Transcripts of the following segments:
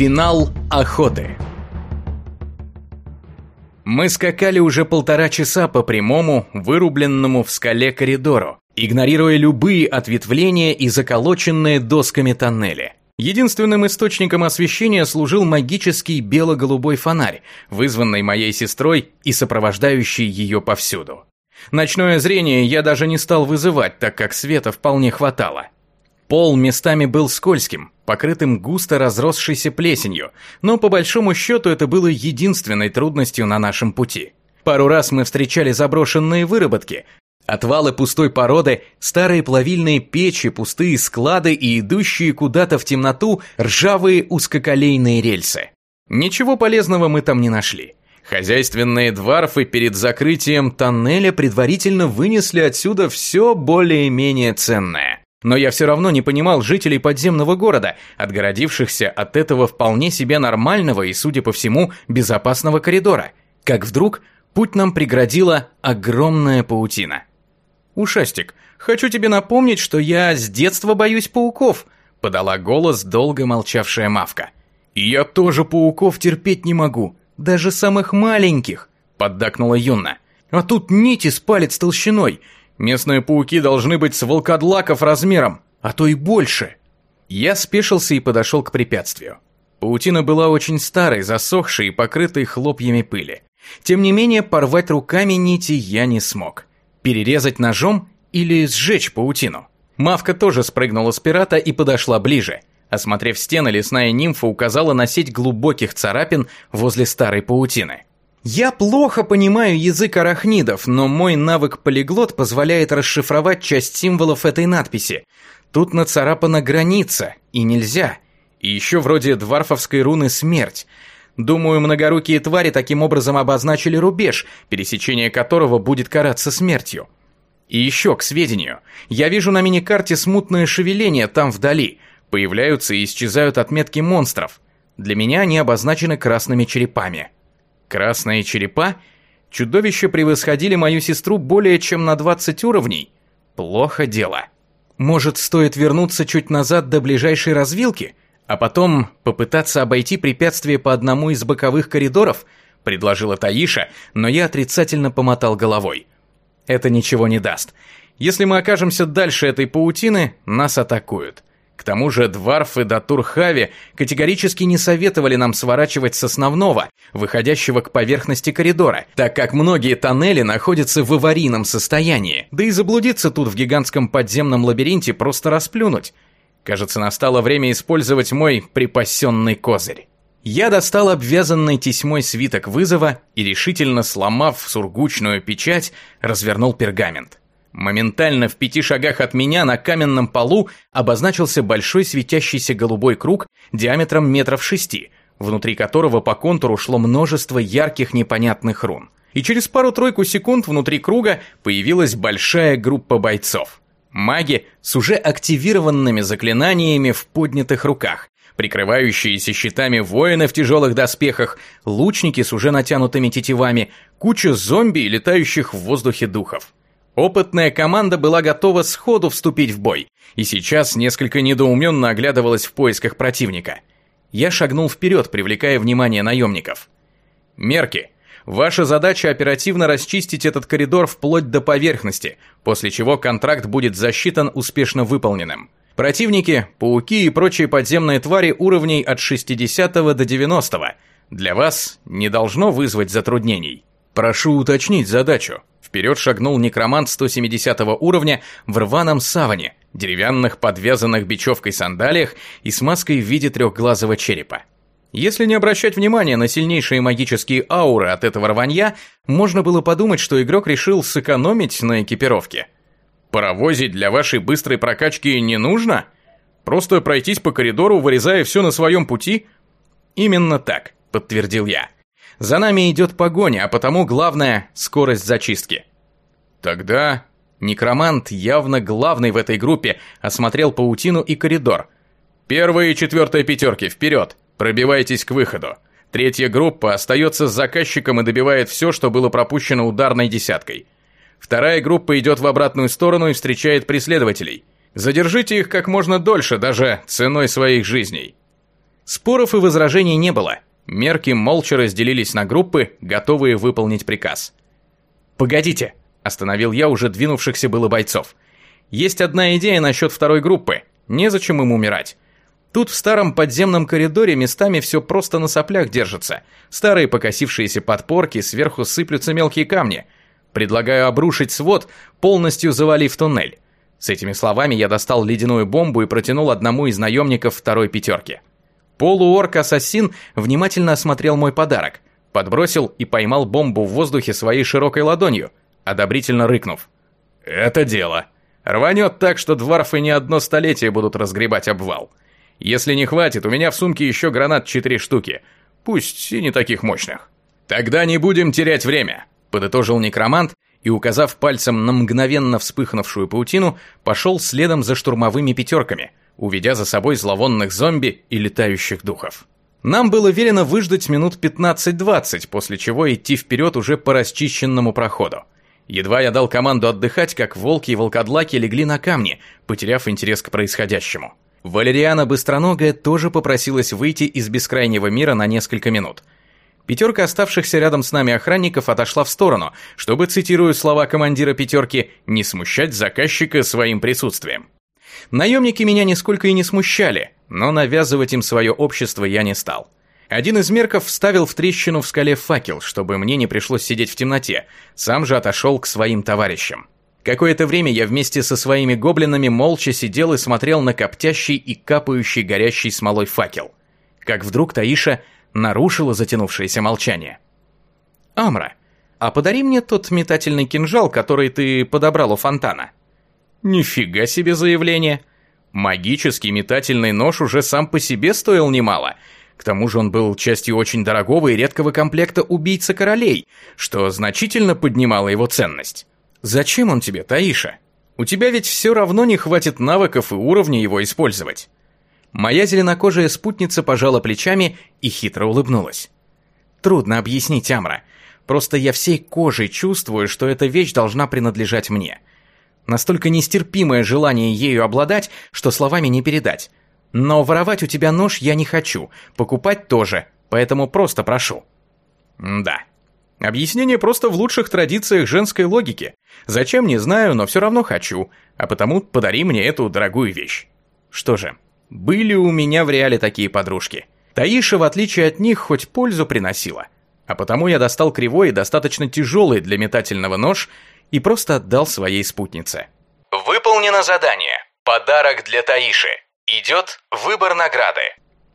Финал охоты. Мы скакали уже полтора часа по прямому, вырубленному в скале коридору, игнорируя любые ответвления и заколоченные досками тоннели. Единственным источником освещения служил магический бело-голубой фонарь, вызванный моей сестрой и сопровождающий ее повсюду. Ночное зрение я даже не стал вызывать, так как света вполне хватало. Пол местами был скользким, покрытым густо разросшейся плесенью, но по большому счету это было единственной трудностью на нашем пути. Пару раз мы встречали заброшенные выработки, отвалы пустой породы, старые плавильные печи, пустые склады и идущие куда-то в темноту ржавые узкоколейные рельсы. Ничего полезного мы там не нашли. Хозяйственные дворфы перед закрытием тоннеля предварительно вынесли отсюда все более-менее ценное. Но я все равно не понимал жителей подземного города, отгородившихся от этого вполне себе нормального и, судя по всему, безопасного коридора. Как вдруг путь нам преградила огромная паутина. «Ушастик, хочу тебе напомнить, что я с детства боюсь пауков», подала голос долго молчавшая Мавка. «И я тоже пауков терпеть не могу, даже самых маленьких», поддакнула Юнна. «А тут нити с палец толщиной, Местные пауки должны быть с волкодлаков размером, а то и больше. Я спешился и подошел к препятствию. Паутина была очень старой, засохшей и покрытой хлопьями пыли. Тем не менее, порвать руками нити я не смог. Перерезать ножом или сжечь паутину. Мавка тоже спрыгнула с пирата и подошла ближе. Осмотрев стены, лесная нимфа указала на сеть глубоких царапин возле старой паутины. Я плохо понимаю язык арахнидов, но мой навык полиглот позволяет расшифровать часть символов этой надписи. Тут нацарапана граница, и нельзя. И еще вроде дварфовской руны «Смерть». Думаю, многорукие твари таким образом обозначили рубеж, пересечение которого будет караться смертью. И еще, к сведению, я вижу на миникарте смутное шевеление там вдали. Появляются и исчезают отметки монстров. Для меня они обозначены красными черепами. Красные черепа? Чудовища превосходили мою сестру более чем на 20 уровней. Плохо дело. Может, стоит вернуться чуть назад до ближайшей развилки, а потом попытаться обойти препятствие по одному из боковых коридоров, предложила Таиша, но я отрицательно помотал головой. Это ничего не даст. Если мы окажемся дальше этой паутины, нас атакуют. К тому же Дварф и Датурхави категорически не советовали нам сворачивать с основного, выходящего к поверхности коридора, так как многие тоннели находятся в аварийном состоянии, да и заблудиться тут в гигантском подземном лабиринте просто расплюнуть. Кажется, настало время использовать мой припасенный козырь. Я достал обвязанный тесьмой свиток вызова и, решительно сломав сургучную печать, развернул пергамент. Моментально в пяти шагах от меня на каменном полу обозначился большой светящийся голубой круг диаметром метров шести, внутри которого по контуру шло множество ярких непонятных рун. И через пару-тройку секунд внутри круга появилась большая группа бойцов. Маги с уже активированными заклинаниями в поднятых руках, прикрывающиеся щитами воины в тяжелых доспехах, лучники с уже натянутыми тетивами, куча зомби и летающих в воздухе духов. Опытная команда была готова сходу вступить в бой, и сейчас несколько недоуменно оглядывалась в поисках противника. Я шагнул вперед, привлекая внимание наемников. «Мерки, ваша задача оперативно расчистить этот коридор вплоть до поверхности, после чего контракт будет засчитан успешно выполненным. Противники, пауки и прочие подземные твари уровней от 60 до 90 для вас не должно вызвать затруднений. Прошу уточнить задачу. Вперед шагнул некромант 170 уровня в рваном саване, деревянных подвязанных бечевкой сандалиях и с маской в виде трехглазого черепа. Если не обращать внимания на сильнейшие магические ауры от этого рванья, можно было подумать, что игрок решил сэкономить на экипировке. Паровозить для вашей быстрой прокачки не нужно? Просто пройтись по коридору, вырезая все на своем пути? Именно так, подтвердил я. За нами идет погоня, а потому главное – скорость зачистки. Тогда некромант, явно главный в этой группе, осмотрел паутину и коридор. Первая и четвертая пятерки, вперед! Пробивайтесь к выходу. Третья группа остается с заказчиком и добивает все, что было пропущено ударной десяткой. Вторая группа идет в обратную сторону и встречает преследователей. Задержите их как можно дольше, даже ценой своих жизней. Споров и возражений не было. Мерки молча разделились на группы, готовые выполнить приказ. «Погодите!» – остановил я уже двинувшихся было бойцов. «Есть одна идея насчет второй группы. Незачем им умирать. Тут в старом подземном коридоре местами все просто на соплях держится. Старые покосившиеся подпорки, сверху сыплются мелкие камни. Предлагаю обрушить свод, полностью завалив туннель. С этими словами я достал ледяную бомбу и протянул одному из наемников второй пятерки. Полуорк-ассасин внимательно осмотрел мой подарок, подбросил и поймал бомбу в воздухе своей широкой ладонью, одобрительно рыкнув. «Это дело. Рванет так, что дворфы не одно столетие будут разгребать обвал. Если не хватит, у меня в сумке еще гранат четыре штуки, пусть и не таких мощных». «Тогда не будем терять время», — подытожил некромант и, указав пальцем на мгновенно вспыхнувшую паутину, пошел следом за штурмовыми пятерками, уведя за собой зловонных зомби и летающих духов. Нам было велено выждать минут 15-20, после чего идти вперед уже по расчищенному проходу. Едва я дал команду отдыхать, как волки и волкодлаки легли на камни, потеряв интерес к происходящему. Валериана Быстроногая тоже попросилась выйти из бескрайнего мира на несколько минут. Пятерка оставшихся рядом с нами охранников отошла в сторону, чтобы, цитируя слова командира пятерки, не смущать заказчика своим присутствием. Наемники меня нисколько и не смущали, но навязывать им свое общество я не стал. Один из мерков вставил в трещину в скале факел, чтобы мне не пришлось сидеть в темноте, сам же отошел к своим товарищам. Какое-то время я вместе со своими гоблинами молча сидел и смотрел на коптящий и капающий горящий смолой факел. Как вдруг Таиша нарушила затянувшееся молчание. «Амра, а подари мне тот метательный кинжал, который ты подобрал у фонтана». Нифига себе заявление. Магический метательный нож уже сам по себе стоил немало. К тому же он был частью очень дорогого и редкого комплекта убийца королей, что значительно поднимало его ценность. Зачем он тебе, Таиша? У тебя ведь все равно не хватит навыков и уровня его использовать. Моя зеленокожая спутница пожала плечами и хитро улыбнулась. Трудно объяснить, Амра. Просто я всей кожей чувствую, что эта вещь должна принадлежать мне. Настолько нестерпимое желание ею обладать, что словами не передать. Но воровать у тебя нож я не хочу, покупать тоже, поэтому просто прошу. да. Объяснение просто в лучших традициях женской логики. Зачем, не знаю, но все равно хочу, а потому подари мне эту дорогую вещь. Что же, были у меня в реале такие подружки. Таиша, в отличие от них, хоть пользу приносила. А потому я достал кривой и достаточно тяжелый для метательного нож и просто отдал своей спутнице. Выполнено задание. Подарок для Таиши. Идет выбор награды.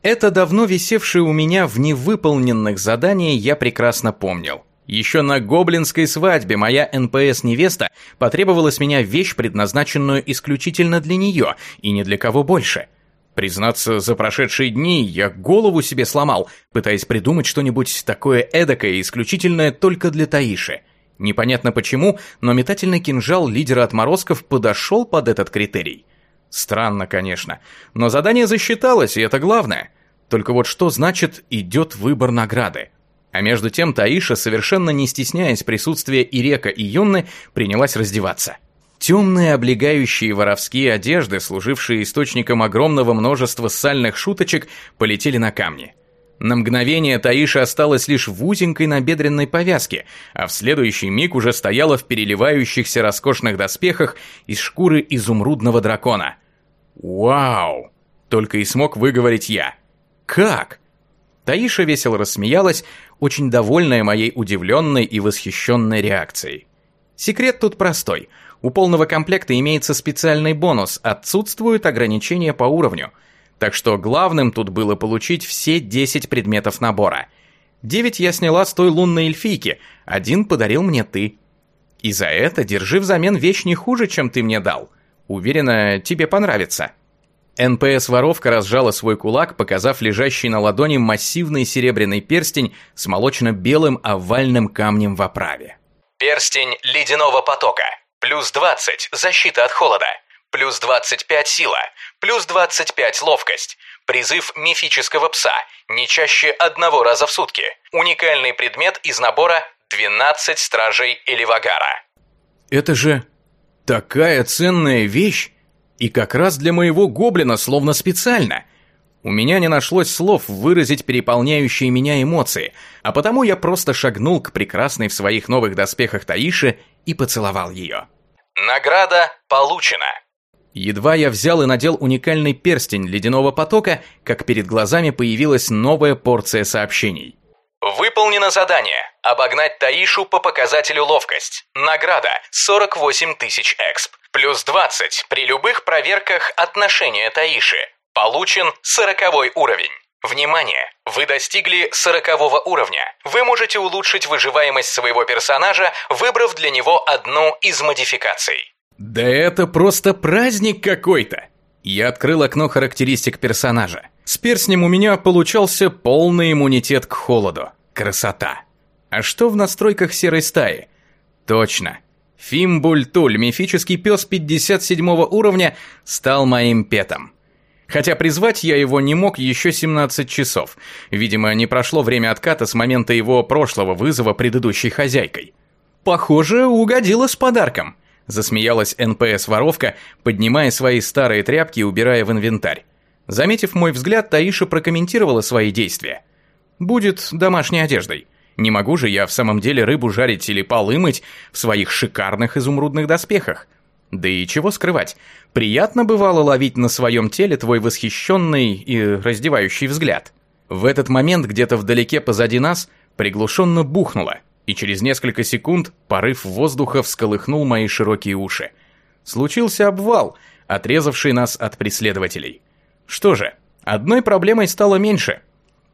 Это давно висевшее у меня в невыполненных задание я прекрасно помнил. Еще на гоблинской свадьбе моя НПС-невеста потребовала с меня вещь, предназначенную исключительно для нее, и ни для кого больше. Признаться, за прошедшие дни я голову себе сломал, пытаясь придумать что-нибудь такое эдакое, исключительное только для Таиши – Непонятно почему, но метательный кинжал лидера отморозков подошел под этот критерий. Странно, конечно, но задание засчиталось, и это главное. Только вот что значит «идет выбор награды»? А между тем Таиша, совершенно не стесняясь присутствия Ирека и Юнны, принялась раздеваться. Темные облегающие воровские одежды, служившие источником огромного множества сальных шуточек, полетели на камни. На мгновение Таиша осталась лишь в узенькой набедренной повязке, а в следующий миг уже стояла в переливающихся роскошных доспехах из шкуры изумрудного дракона. «Вау!» — только и смог выговорить я. «Как?» Таиша весело рассмеялась, очень довольная моей удивленной и восхищенной реакцией. Секрет тут простой. У полного комплекта имеется специальный бонус, отсутствуют ограничения по уровню — так что главным тут было получить все 10 предметов набора. 9 я сняла с той лунной эльфийки, один подарил мне ты. И за это держи взамен вещь не хуже, чем ты мне дал. Уверена, тебе понравится. НПС-воровка разжала свой кулак, показав лежащий на ладони массивный серебряный перстень с молочно-белым овальным камнем в оправе. Перстень ледяного потока. Плюс 20. Защита от холода. Плюс 25 сила плюс 25 ловкость. Призыв мифического пса, не чаще одного раза в сутки. Уникальный предмет из набора 12 стражей Эливагара. Это же такая ценная вещь, и как раз для моего гоблина словно специально. У меня не нашлось слов выразить переполняющие меня эмоции, а потому я просто шагнул к прекрасной в своих новых доспехах Таише и поцеловал ее. Награда получена. Едва я взял и надел уникальный перстень ледяного потока, как перед глазами появилась новая порция сообщений. Выполнено задание. Обогнать Таишу по показателю ловкость. Награда 48 тысяч эксп. Плюс 20 при любых проверках отношения Таиши. Получен 40 уровень. Внимание! Вы достигли 40 уровня. Вы можете улучшить выживаемость своего персонажа, выбрав для него одну из модификаций. Да это просто праздник какой-то! Я открыл окно характеристик персонажа. С перстнем у меня получался полный иммунитет к холоду. Красота. А что в настройках серой стаи? Точно. Фимбультуль, мифический пес 57 уровня, стал моим петом. Хотя призвать я его не мог еще 17 часов. Видимо, не прошло время отката с момента его прошлого вызова предыдущей хозяйкой. Похоже, угодила с подарком. Засмеялась НПС-воровка, поднимая свои старые тряпки и убирая в инвентарь. Заметив мой взгляд, Таиша прокомментировала свои действия. «Будет домашней одеждой. Не могу же я в самом деле рыбу жарить или полы мыть в своих шикарных изумрудных доспехах. Да и чего скрывать, приятно бывало ловить на своем теле твой восхищенный и раздевающий взгляд. В этот момент где-то вдалеке позади нас приглушенно бухнуло, и через несколько секунд порыв воздуха всколыхнул мои широкие уши. Случился обвал, отрезавший нас от преследователей. Что же, одной проблемой стало меньше.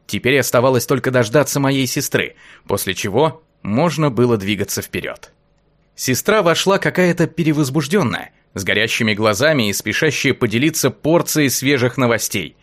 Теперь оставалось только дождаться моей сестры, после чего можно было двигаться вперед. Сестра вошла какая-то перевозбужденная, с горящими глазами и спешащая поделиться порцией свежих новостей.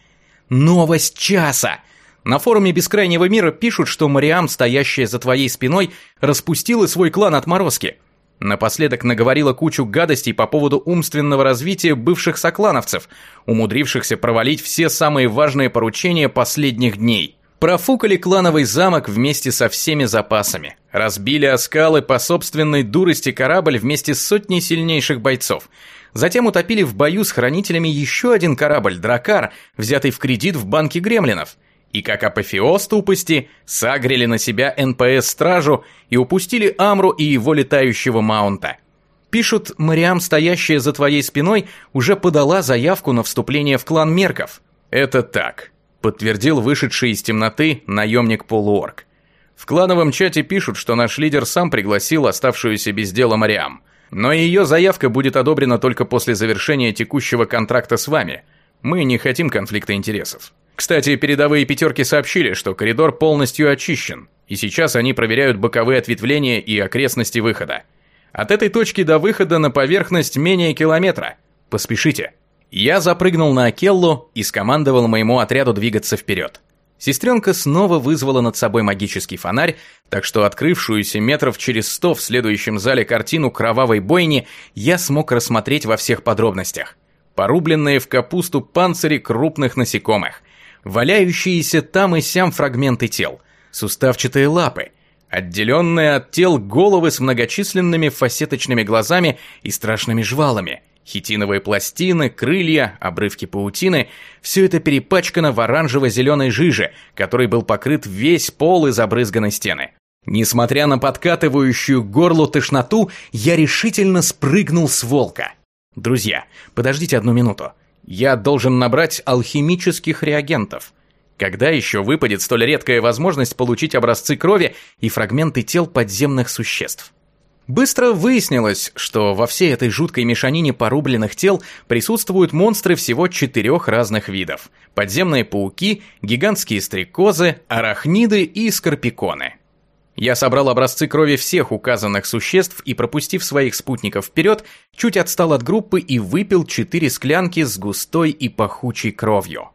Новость часа! На форуме Бескрайнего мира пишут, что Мариам, стоящая за твоей спиной, распустила свой клан отморозки. Напоследок наговорила кучу гадостей по поводу умственного развития бывших соклановцев, умудрившихся провалить все самые важные поручения последних дней. Профукали клановый замок вместе со всеми запасами. Разбили о скалы по собственной дурости корабль вместе с сотней сильнейших бойцов. Затем утопили в бою с хранителями еще один корабль, Дракар, взятый в кредит в банке гремлинов – и как апофеоз тупости сагрели на себя НПС-стражу и упустили Амру и его летающего маунта. Пишут, Мариам, стоящая за твоей спиной, уже подала заявку на вступление в клан Мерков. Это так, подтвердил вышедший из темноты наемник полуорг. В клановом чате пишут, что наш лидер сам пригласил оставшуюся без дела Мариам. Но ее заявка будет одобрена только после завершения текущего контракта с вами. Мы не хотим конфликта интересов. Кстати, передовые пятерки сообщили, что коридор полностью очищен, и сейчас они проверяют боковые ответвления и окрестности выхода. От этой точки до выхода на поверхность менее километра. Поспешите. Я запрыгнул на Акеллу и скомандовал моему отряду двигаться вперед. Сестренка снова вызвала над собой магический фонарь, так что открывшуюся метров через сто в следующем зале картину кровавой бойни я смог рассмотреть во всех подробностях. Порубленные в капусту панцири крупных насекомых, валяющиеся там и сям фрагменты тел, суставчатые лапы, отделенные от тел головы с многочисленными фасеточными глазами и страшными жвалами, хитиновые пластины, крылья, обрывки паутины – все это перепачкано в оранжево-зеленой жиже, которой был покрыт весь пол из обрызганной стены. Несмотря на подкатывающую горлу тошноту, я решительно спрыгнул с волка. Друзья, подождите одну минуту. Я должен набрать алхимических реагентов. Когда еще выпадет столь редкая возможность получить образцы крови и фрагменты тел подземных существ? Быстро выяснилось, что во всей этой жуткой мешанине порубленных тел присутствуют монстры всего четырех разных видов. Подземные пауки, гигантские стрекозы, арахниды и скорпиконы. Я собрал образцы крови всех указанных существ и, пропустив своих спутников вперед, чуть отстал от группы и выпил четыре склянки с густой и пахучей кровью.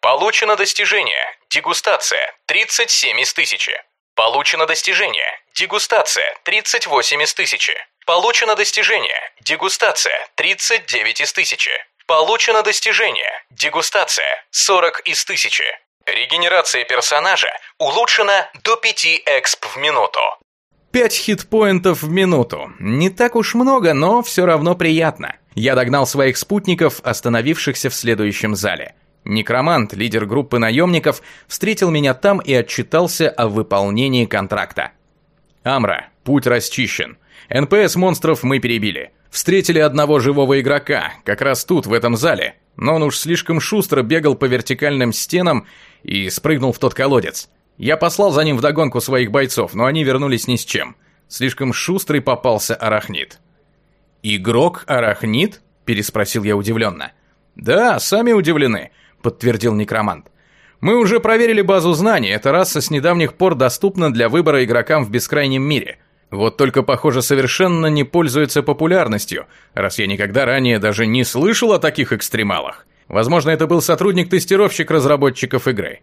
Получено достижение. Дегустация. 37 из тысячи. Получено достижение. Дегустация. 38 из тысячи. Получено достижение. Дегустация. 39 из тысячи. Получено достижение. Дегустация. 40 из тысячи. Регенерация персонажа улучшена до 5 эксп в минуту. 5 хитпоинтов в минуту. Не так уж много, но все равно приятно. Я догнал своих спутников, остановившихся в следующем зале. Некромант, лидер группы наемников, встретил меня там и отчитался о выполнении контракта. «Амра, путь расчищен. НПС монстров мы перебили. Встретили одного живого игрока, как раз тут, в этом зале, но он уж слишком шустро бегал по вертикальным стенам и спрыгнул в тот колодец. Я послал за ним вдогонку своих бойцов, но они вернулись ни с чем. Слишком шустрый попался арахнит. «Игрок арахнит?» – переспросил я удивленно. «Да, сами удивлены», – подтвердил некромант. «Мы уже проверили базу знаний, эта раса с недавних пор доступна для выбора игрокам в бескрайнем мире. Вот только, похоже, совершенно не пользуется популярностью, раз я никогда ранее даже не слышал о таких экстремалах. Возможно, это был сотрудник-тестировщик разработчиков игры.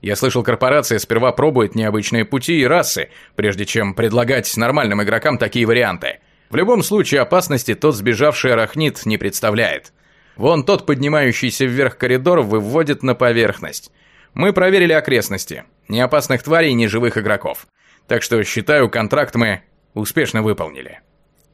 Я слышал, корпорация сперва пробует необычные пути и расы, прежде чем предлагать нормальным игрокам такие варианты. В любом случае, опасности тот сбежавший арахнит не представляет. Вон тот, поднимающийся вверх коридор, выводит на поверхность. Мы проверили окрестности. Ни опасных тварей, ни живых игроков. Так что, считаю, контракт мы успешно выполнили.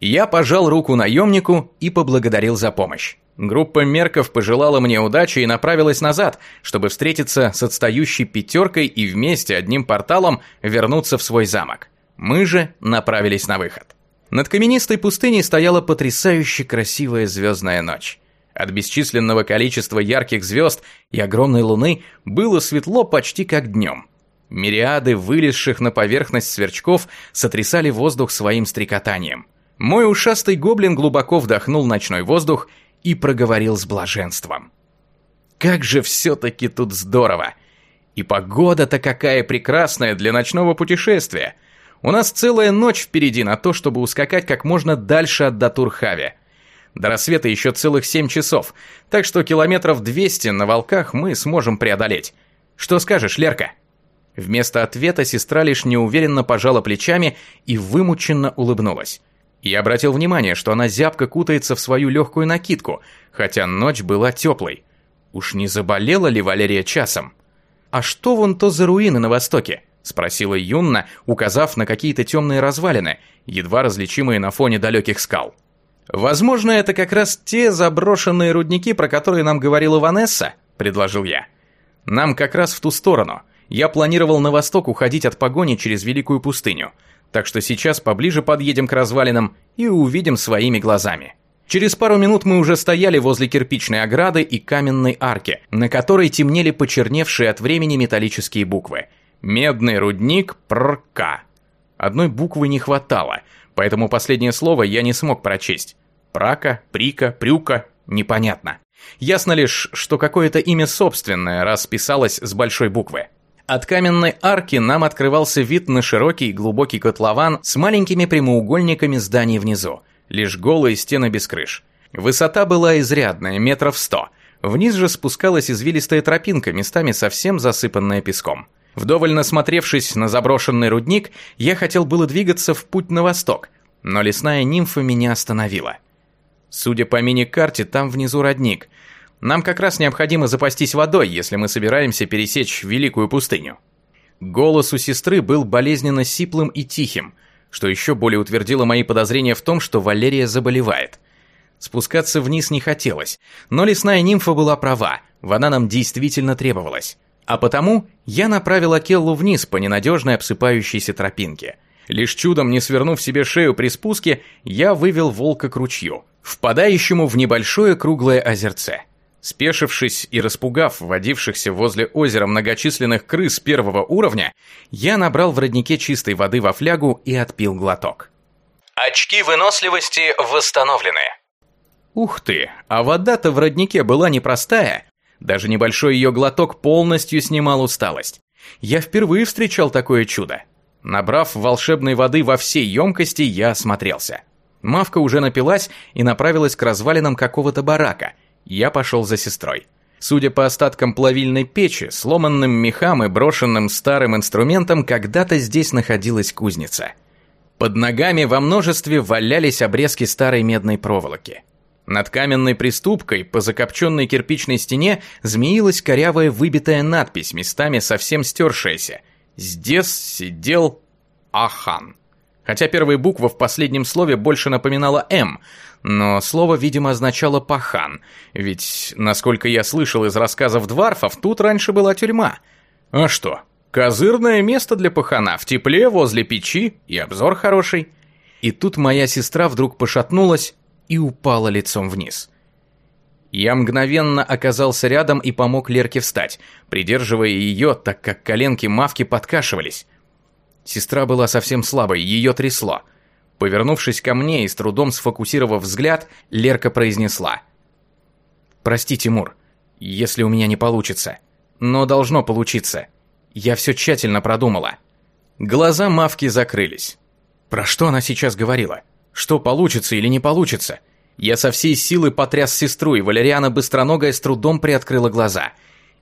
Я пожал руку наемнику и поблагодарил за помощь. Группа мерков пожелала мне удачи и направилась назад, чтобы встретиться с отстающей пятеркой и вместе одним порталом вернуться в свой замок. Мы же направились на выход. Над каменистой пустыней стояла потрясающе красивая звездная ночь. От бесчисленного количества ярких звезд и огромной луны было светло почти как днем. Мириады вылезших на поверхность сверчков сотрясали воздух своим стрекотанием. Мой ушастый гоблин глубоко вдохнул ночной воздух и проговорил с блаженством. «Как же все-таки тут здорово! И погода-то какая прекрасная для ночного путешествия! У нас целая ночь впереди на то, чтобы ускакать как можно дальше от Датурхави. До рассвета еще целых семь часов, так что километров 200 на волках мы сможем преодолеть. Что скажешь, Лерка?» Вместо ответа сестра лишь неуверенно пожала плечами и вымученно улыбнулась. Я обратил внимание, что она зябко кутается в свою легкую накидку, хотя ночь была теплой. Уж не заболела ли Валерия часом? «А что вон то за руины на востоке?» – спросила Юнна, указав на какие-то темные развалины, едва различимые на фоне далеких скал. «Возможно, это как раз те заброшенные рудники, про которые нам говорила Ванесса», – предложил я. «Нам как раз в ту сторону. Я планировал на восток уходить от погони через Великую пустыню, так что сейчас поближе подъедем к развалинам и увидим своими глазами. Через пару минут мы уже стояли возле кирпичной ограды и каменной арки, на которой темнели почерневшие от времени металлические буквы. «Медный рудник ПРК». Одной буквы не хватало, поэтому последнее слово я не смог прочесть. Прака, Прика, Прюка – непонятно. Ясно лишь, что какое-то имя собственное расписалось с большой буквы. От каменной арки нам открывался вид на широкий глубокий котлован с маленькими прямоугольниками зданий внизу, лишь голые стены без крыш. Высота была изрядная, метров сто. Вниз же спускалась извилистая тропинка, местами совсем засыпанная песком. Вдоволь насмотревшись на заброшенный рудник, я хотел было двигаться в путь на восток, но лесная нимфа меня остановила. Судя по мини-карте, там внизу родник – нам как раз необходимо запастись водой, если мы собираемся пересечь Великую пустыню». Голос у сестры был болезненно сиплым и тихим, что еще более утвердило мои подозрения в том, что Валерия заболевает. Спускаться вниз не хотелось, но лесная нимфа была права, вода нам действительно требовалась. А потому я направил Акеллу вниз по ненадежной обсыпающейся тропинке. Лишь чудом не свернув себе шею при спуске, я вывел волка к ручью, впадающему в небольшое круглое озерце. Спешившись и распугав водившихся возле озера многочисленных крыс первого уровня, я набрал в роднике чистой воды во флягу и отпил глоток. Очки выносливости восстановлены. Ух ты, а вода-то в роднике была непростая. Даже небольшой ее глоток полностью снимал усталость. Я впервые встречал такое чудо. Набрав волшебной воды во всей емкости, я осмотрелся. Мавка уже напилась и направилась к развалинам какого-то барака – я пошел за сестрой. Судя по остаткам плавильной печи, сломанным мехам и брошенным старым инструментам, когда-то здесь находилась кузница. Под ногами во множестве валялись обрезки старой медной проволоки. Над каменной приступкой по закопченной кирпичной стене змеилась корявая выбитая надпись, местами совсем стершаяся. «Здесь сидел Ахан». Хотя первая буква в последнем слове больше напоминала «М», но слово, видимо, означало «пахан», ведь, насколько я слышал из рассказов дварфов, тут раньше была тюрьма. А что, козырное место для пахана, в тепле, возле печи, и обзор хороший. И тут моя сестра вдруг пошатнулась и упала лицом вниз. Я мгновенно оказался рядом и помог Лерке встать, придерживая ее, так как коленки Мавки подкашивались. Сестра была совсем слабой, ее трясло. Повернувшись ко мне и с трудом сфокусировав взгляд, Лерка произнесла. «Прости, Тимур, если у меня не получится. Но должно получиться. Я все тщательно продумала». Глаза Мавки закрылись. Про что она сейчас говорила? Что получится или не получится? Я со всей силы потряс сестру, и Валериана Быстроногая с трудом приоткрыла глаза.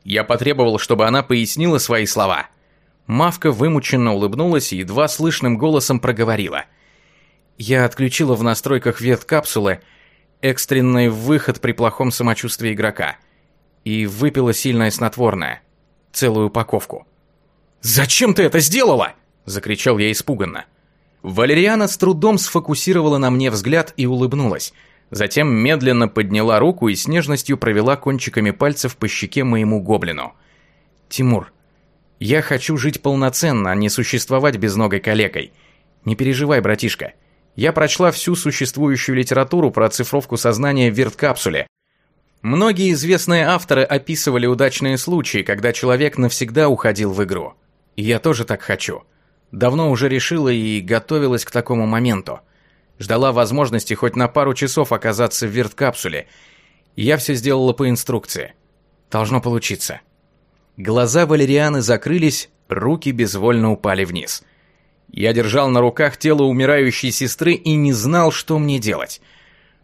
Я потребовал, чтобы она пояснила свои слова. Мавка вымученно улыбнулась и едва слышным голосом проговорила. «Я отключила в настройках веткапсулы экстренный выход при плохом самочувствии игрока и выпила сильное снотворное, целую упаковку». «Зачем ты это сделала?» – закричал я испуганно. Валериана с трудом сфокусировала на мне взгляд и улыбнулась. Затем медленно подняла руку и с нежностью провела кончиками пальцев по щеке моему гоблину. «Тимур, я хочу жить полноценно, а не существовать безногой калекой. Не переживай, братишка. Я прочла всю существующую литературу про оцифровку сознания в верткапсуле. Многие известные авторы описывали удачные случаи, когда человек навсегда уходил в игру. И я тоже так хочу. Давно уже решила и готовилась к такому моменту. Ждала возможности хоть на пару часов оказаться в верткапсуле. Я все сделала по инструкции. Должно получиться. Глаза Валерианы закрылись, руки безвольно упали вниз. Я держал на руках тело умирающей сестры и не знал, что мне делать.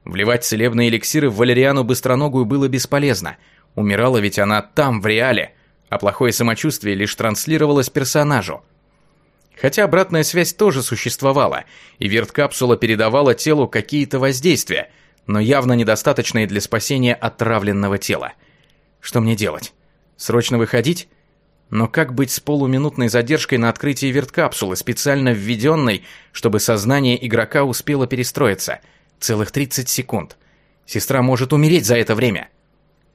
Вливать целебные эликсиры в Валериану Быстроногую было бесполезно. Умирала ведь она там, в реале, а плохое самочувствие лишь транслировалось персонажу. Хотя обратная связь тоже существовала, и верткапсула передавала телу какие-то воздействия, но явно недостаточные для спасения отравленного тела. Что мне делать? Срочно выходить? Но как быть с полуминутной задержкой на открытии верткапсулы, специально введенной, чтобы сознание игрока успело перестроиться? Целых 30 секунд. Сестра может умереть за это время.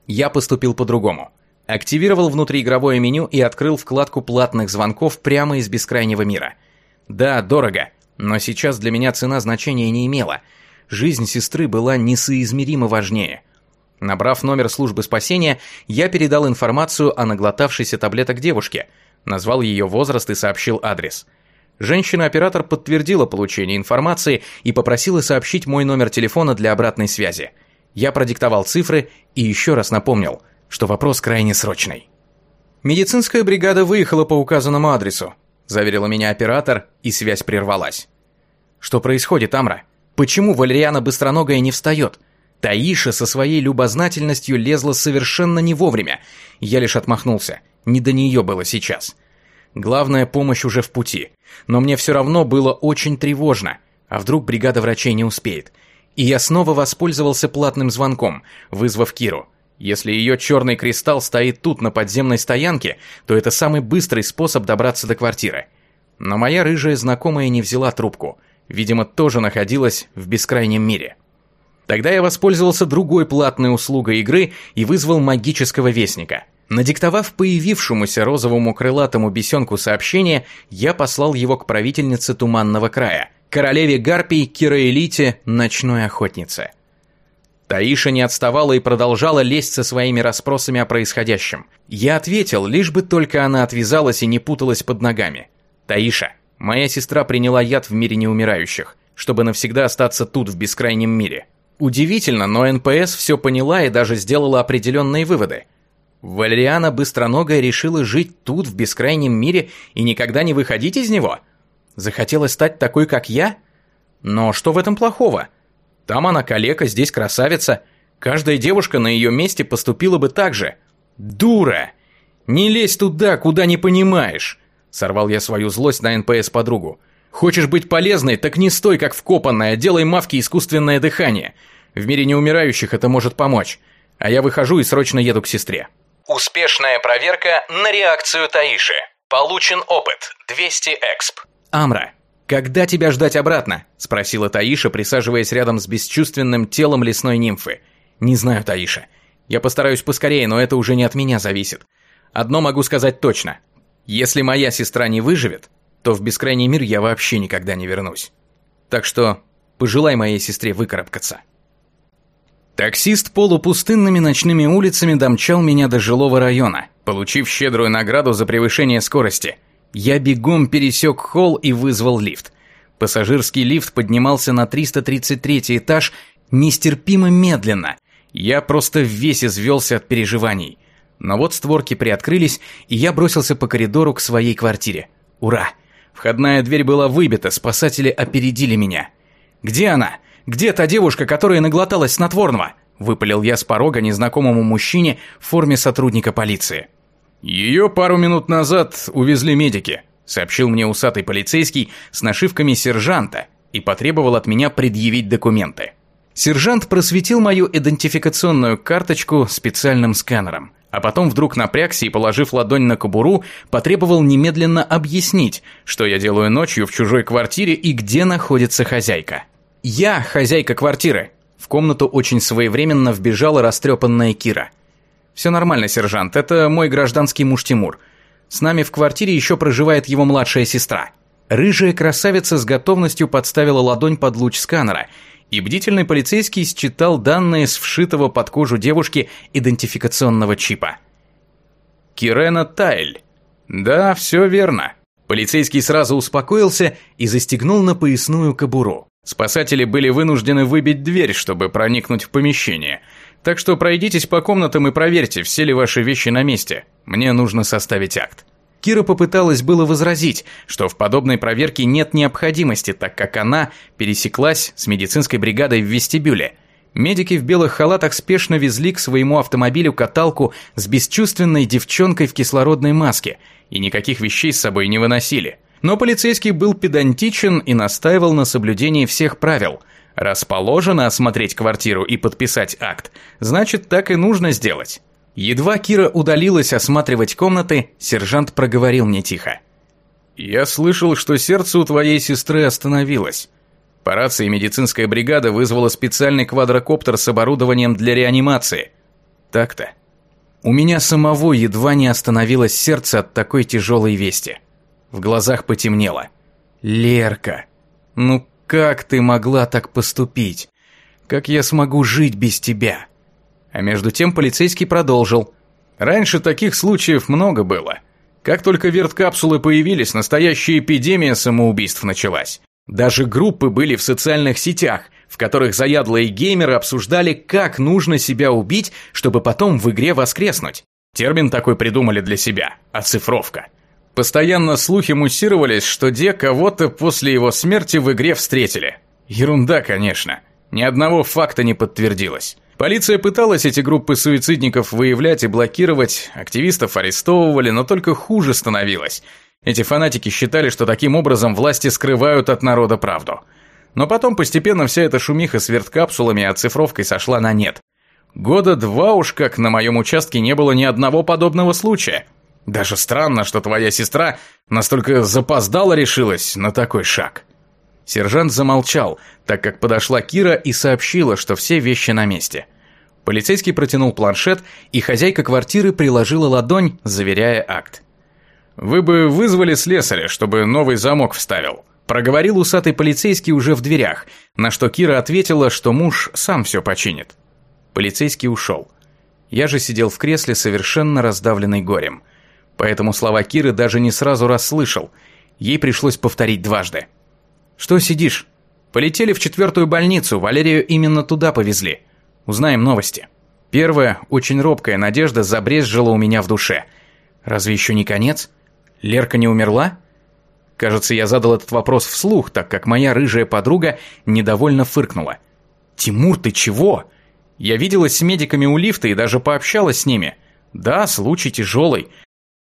Я поступил по-другому. Активировал внутриигровое меню и открыл вкладку платных звонков прямо из бескрайнего мира. Да, дорого, но сейчас для меня цена значения не имела. Жизнь сестры была несоизмеримо важнее – Набрав номер службы спасения, я передал информацию о наглотавшейся таблеток девушке, назвал ее возраст и сообщил адрес. Женщина-оператор подтвердила получение информации и попросила сообщить мой номер телефона для обратной связи. Я продиктовал цифры и еще раз напомнил, что вопрос крайне срочный. «Медицинская бригада выехала по указанному адресу», заверила меня оператор, и связь прервалась. «Что происходит, Амра? Почему Валериана Быстроногая не встает?» Таиша со своей любознательностью лезла совершенно не вовремя. Я лишь отмахнулся. Не до нее было сейчас. Главная помощь уже в пути. Но мне все равно было очень тревожно. А вдруг бригада врачей не успеет? И я снова воспользовался платным звонком, вызвав Киру. Если ее черный кристалл стоит тут, на подземной стоянке, то это самый быстрый способ добраться до квартиры. Но моя рыжая знакомая не взяла трубку. Видимо, тоже находилась в бескрайнем мире. Тогда я воспользовался другой платной услугой игры и вызвал магического вестника. Надиктовав появившемуся розовому крылатому бесенку сообщение, я послал его к правительнице Туманного края, королеве Гарпий Кираэлите, ночной охотнице. Таиша не отставала и продолжала лезть со своими расспросами о происходящем. Я ответил, лишь бы только она отвязалась и не путалась под ногами. «Таиша, моя сестра приняла яд в мире неумирающих, чтобы навсегда остаться тут, в бескрайнем мире. Удивительно, но НПС все поняла и даже сделала определенные выводы. Валериана Быстроногая решила жить тут, в бескрайнем мире, и никогда не выходить из него? Захотела стать такой, как я? Но что в этом плохого? Там она калека, здесь красавица. Каждая девушка на ее месте поступила бы так же. Дура! Не лезь туда, куда не понимаешь! Сорвал я свою злость на НПС подругу. Хочешь быть полезной, так не стой как вкопанная, делай мавке искусственное дыхание. В мире неумирающих это может помочь. А я выхожу и срочно еду к сестре. Успешная проверка на реакцию Таиши. Получен опыт 200 эксп. Амра, «Когда тебя ждать обратно?» – спросила Таиша, присаживаясь рядом с бесчувственным телом лесной нимфы. «Не знаю, Таиша. Я постараюсь поскорее, но это уже не от меня зависит. Одно могу сказать точно. Если моя сестра не выживет, то в бескрайний мир я вообще никогда не вернусь. Так что пожелай моей сестре выкарабкаться». Таксист полупустынными ночными улицами домчал меня до жилого района, получив щедрую награду за превышение скорости – я бегом пересек холл и вызвал лифт. Пассажирский лифт поднимался на 333 этаж нестерпимо медленно. Я просто весь извелся от переживаний. Но вот створки приоткрылись, и я бросился по коридору к своей квартире. Ура! Входная дверь была выбита, спасатели опередили меня. «Где она? Где та девушка, которая наглоталась снотворного?» Выпалил я с порога незнакомому мужчине в форме сотрудника полиции. «Ее пару минут назад увезли медики», — сообщил мне усатый полицейский с нашивками сержанта и потребовал от меня предъявить документы. Сержант просветил мою идентификационную карточку специальным сканером, а потом вдруг напрягся и, положив ладонь на кобуру, потребовал немедленно объяснить, что я делаю ночью в чужой квартире и где находится хозяйка. «Я хозяйка квартиры», в комнату очень своевременно вбежала растрепанная Кира. «Все нормально, сержант, это мой гражданский муж Тимур. С нами в квартире еще проживает его младшая сестра». Рыжая красавица с готовностью подставила ладонь под луч сканера, и бдительный полицейский считал данные с вшитого под кожу девушки идентификационного чипа. «Кирена Тайль». «Да, все верно». Полицейский сразу успокоился и застегнул на поясную кобуру. Спасатели были вынуждены выбить дверь, чтобы проникнуть в помещение – так что пройдитесь по комнатам и проверьте, все ли ваши вещи на месте. Мне нужно составить акт». Кира попыталась было возразить, что в подобной проверке нет необходимости, так как она пересеклась с медицинской бригадой в вестибюле. Медики в белых халатах спешно везли к своему автомобилю каталку с бесчувственной девчонкой в кислородной маске и никаких вещей с собой не выносили. Но полицейский был педантичен и настаивал на соблюдении всех правил – Расположено осмотреть квартиру и подписать акт, значит, так и нужно сделать. Едва Кира удалилась осматривать комнаты, сержант проговорил мне тихо. «Я слышал, что сердце у твоей сестры остановилось. По рации медицинская бригада вызвала специальный квадрокоптер с оборудованием для реанимации. Так-то». У меня самого едва не остановилось сердце от такой тяжелой вести. В глазах потемнело. «Лерка, ну как ты могла так поступить? Как я смогу жить без тебя? А между тем полицейский продолжил. Раньше таких случаев много было. Как только верткапсулы появились, настоящая эпидемия самоубийств началась. Даже группы были в социальных сетях, в которых заядлые геймеры обсуждали, как нужно себя убить, чтобы потом в игре воскреснуть. Термин такой придумали для себя – оцифровка. Постоянно слухи муссировались, что Де кого-то после его смерти в игре встретили. Ерунда, конечно. Ни одного факта не подтвердилось. Полиция пыталась эти группы суицидников выявлять и блокировать, активистов арестовывали, но только хуже становилось. Эти фанатики считали, что таким образом власти скрывают от народа правду. Но потом постепенно вся эта шумиха с верткапсулами и оцифровкой сошла на нет. Года два уж как на моем участке не было ни одного подобного случая – даже странно, что твоя сестра настолько запоздала решилась на такой шаг. Сержант замолчал, так как подошла Кира и сообщила, что все вещи на месте. Полицейский протянул планшет, и хозяйка квартиры приложила ладонь, заверяя акт. «Вы бы вызвали слесаря, чтобы новый замок вставил», проговорил усатый полицейский уже в дверях, на что Кира ответила, что муж сам все починит. Полицейский ушел. Я же сидел в кресле, совершенно раздавленный горем – поэтому слова Киры даже не сразу расслышал. Ей пришлось повторить дважды. «Что сидишь? Полетели в четвертую больницу, Валерию именно туда повезли. Узнаем новости». Первая, очень робкая надежда забрезжила у меня в душе. Разве еще не конец? Лерка не умерла? Кажется, я задал этот вопрос вслух, так как моя рыжая подруга недовольно фыркнула. «Тимур, ты чего?» Я виделась с медиками у лифта и даже пообщалась с ними. Да, случай тяжелый,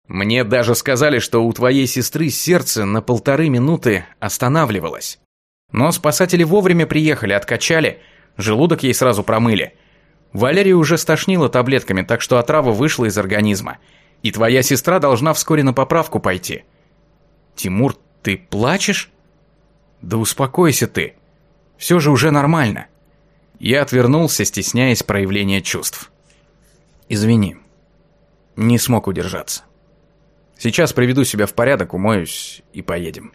мне даже сказали, что у твоей сестры сердце на полторы минуты останавливалось. Но спасатели вовремя приехали, откачали, желудок ей сразу промыли. Валерию уже стошнило таблетками, так что отрава вышла из организма. И твоя сестра должна вскоре на поправку пойти. Тимур, ты плачешь? Да успокойся ты. Все же уже нормально. Я отвернулся, стесняясь проявления чувств. Извини. Не смог удержаться. Сейчас приведу себя в порядок, умоюсь и поедем.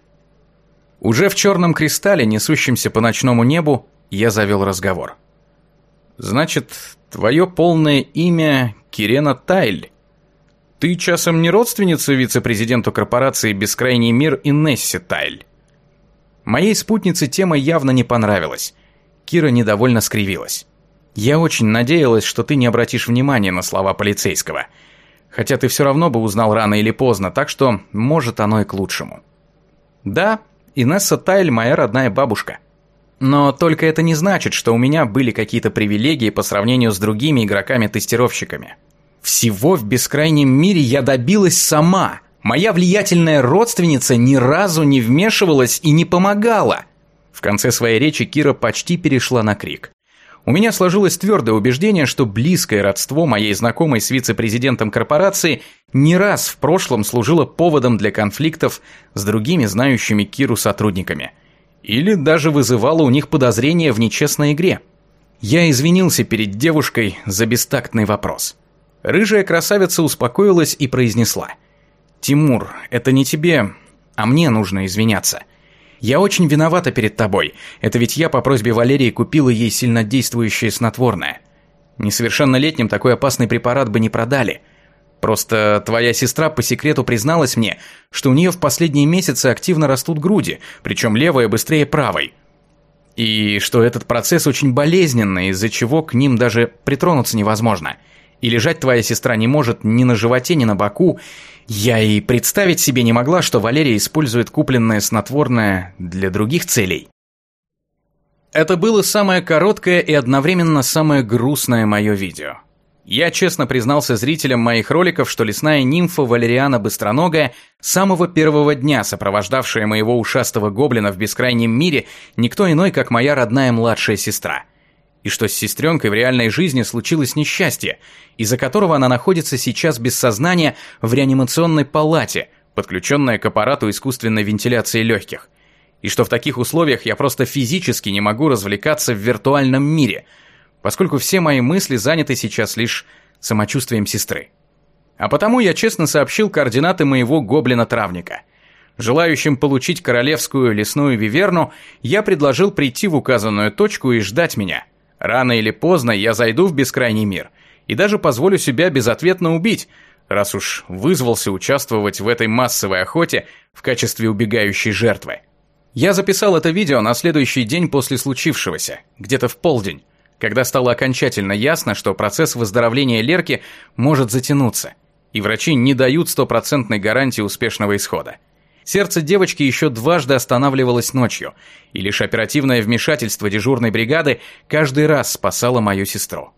Уже в черном кристалле, несущемся по ночному небу, я завел разговор. «Значит, твое полное имя Кирена Тайль? Ты часом не родственница вице-президенту корпорации «Бескрайний мир» Инессе Тайль?» Моей спутнице тема явно не понравилась. Кира недовольно скривилась. «Я очень надеялась, что ты не обратишь внимания на слова полицейского. Хотя ты все равно бы узнал рано или поздно, так что, может, оно и к лучшему». «Да, Инесса Тайль моя родная бабушка. Но только это не значит, что у меня были какие-то привилегии по сравнению с другими игроками-тестировщиками. Всего в бескрайнем мире я добилась сама. Моя влиятельная родственница ни разу не вмешивалась и не помогала. В конце своей речи Кира почти перешла на крик. У меня сложилось твердое убеждение, что близкое родство моей знакомой с вице-президентом корпорации не раз в прошлом служило поводом для конфликтов с другими знающими Киру сотрудниками. Или даже вызывало у них подозрения в нечестной игре. Я извинился перед девушкой за бестактный вопрос. Рыжая красавица успокоилась и произнесла. «Тимур, это не тебе, а мне нужно извиняться». Я очень виновата перед тобой. Это ведь я по просьбе Валерии купила ей сильнодействующее снотворное. Несовершеннолетним такой опасный препарат бы не продали. Просто твоя сестра по секрету призналась мне, что у нее в последние месяцы активно растут груди, причем левая быстрее правой. И что этот процесс очень болезненный, из-за чего к ним даже притронуться невозможно – и лежать твоя сестра не может ни на животе, ни на боку. Я и представить себе не могла, что Валерия использует купленное снотворное для других целей. Это было самое короткое и одновременно самое грустное мое видео. Я честно признался зрителям моих роликов, что лесная нимфа Валериана Быстроногая, самого первого дня сопровождавшая моего ушастого гоблина в бескрайнем мире, никто иной, как моя родная младшая сестра – и что с сестренкой в реальной жизни случилось несчастье, из-за которого она находится сейчас без сознания в реанимационной палате, подключенная к аппарату искусственной вентиляции легких. И что в таких условиях я просто физически не могу развлекаться в виртуальном мире, поскольку все мои мысли заняты сейчас лишь самочувствием сестры. А потому я честно сообщил координаты моего гоблина-травника. Желающим получить королевскую лесную виверну, я предложил прийти в указанную точку и ждать меня – Рано или поздно я зайду в бескрайний мир и даже позволю себя безответно убить, раз уж вызвался участвовать в этой массовой охоте в качестве убегающей жертвы. Я записал это видео на следующий день после случившегося, где-то в полдень, когда стало окончательно ясно, что процесс выздоровления Лерки может затянуться, и врачи не дают стопроцентной гарантии успешного исхода. Сердце девочки еще дважды останавливалось ночью, и лишь оперативное вмешательство дежурной бригады каждый раз спасало мою сестру.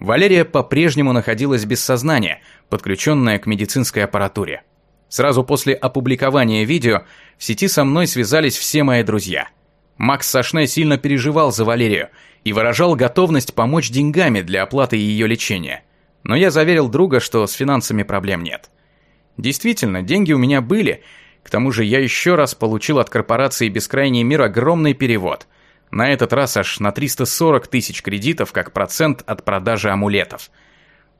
Валерия по-прежнему находилась без сознания, подключенная к медицинской аппаратуре. Сразу после опубликования видео в сети со мной связались все мои друзья. Макс Сашне сильно переживал за Валерию и выражал готовность помочь деньгами для оплаты ее лечения. Но я заверил друга, что с финансами проблем нет. Действительно, деньги у меня были – к тому же я еще раз получил от корпорации «Бескрайний мир» огромный перевод. На этот раз аж на 340 тысяч кредитов, как процент от продажи амулетов.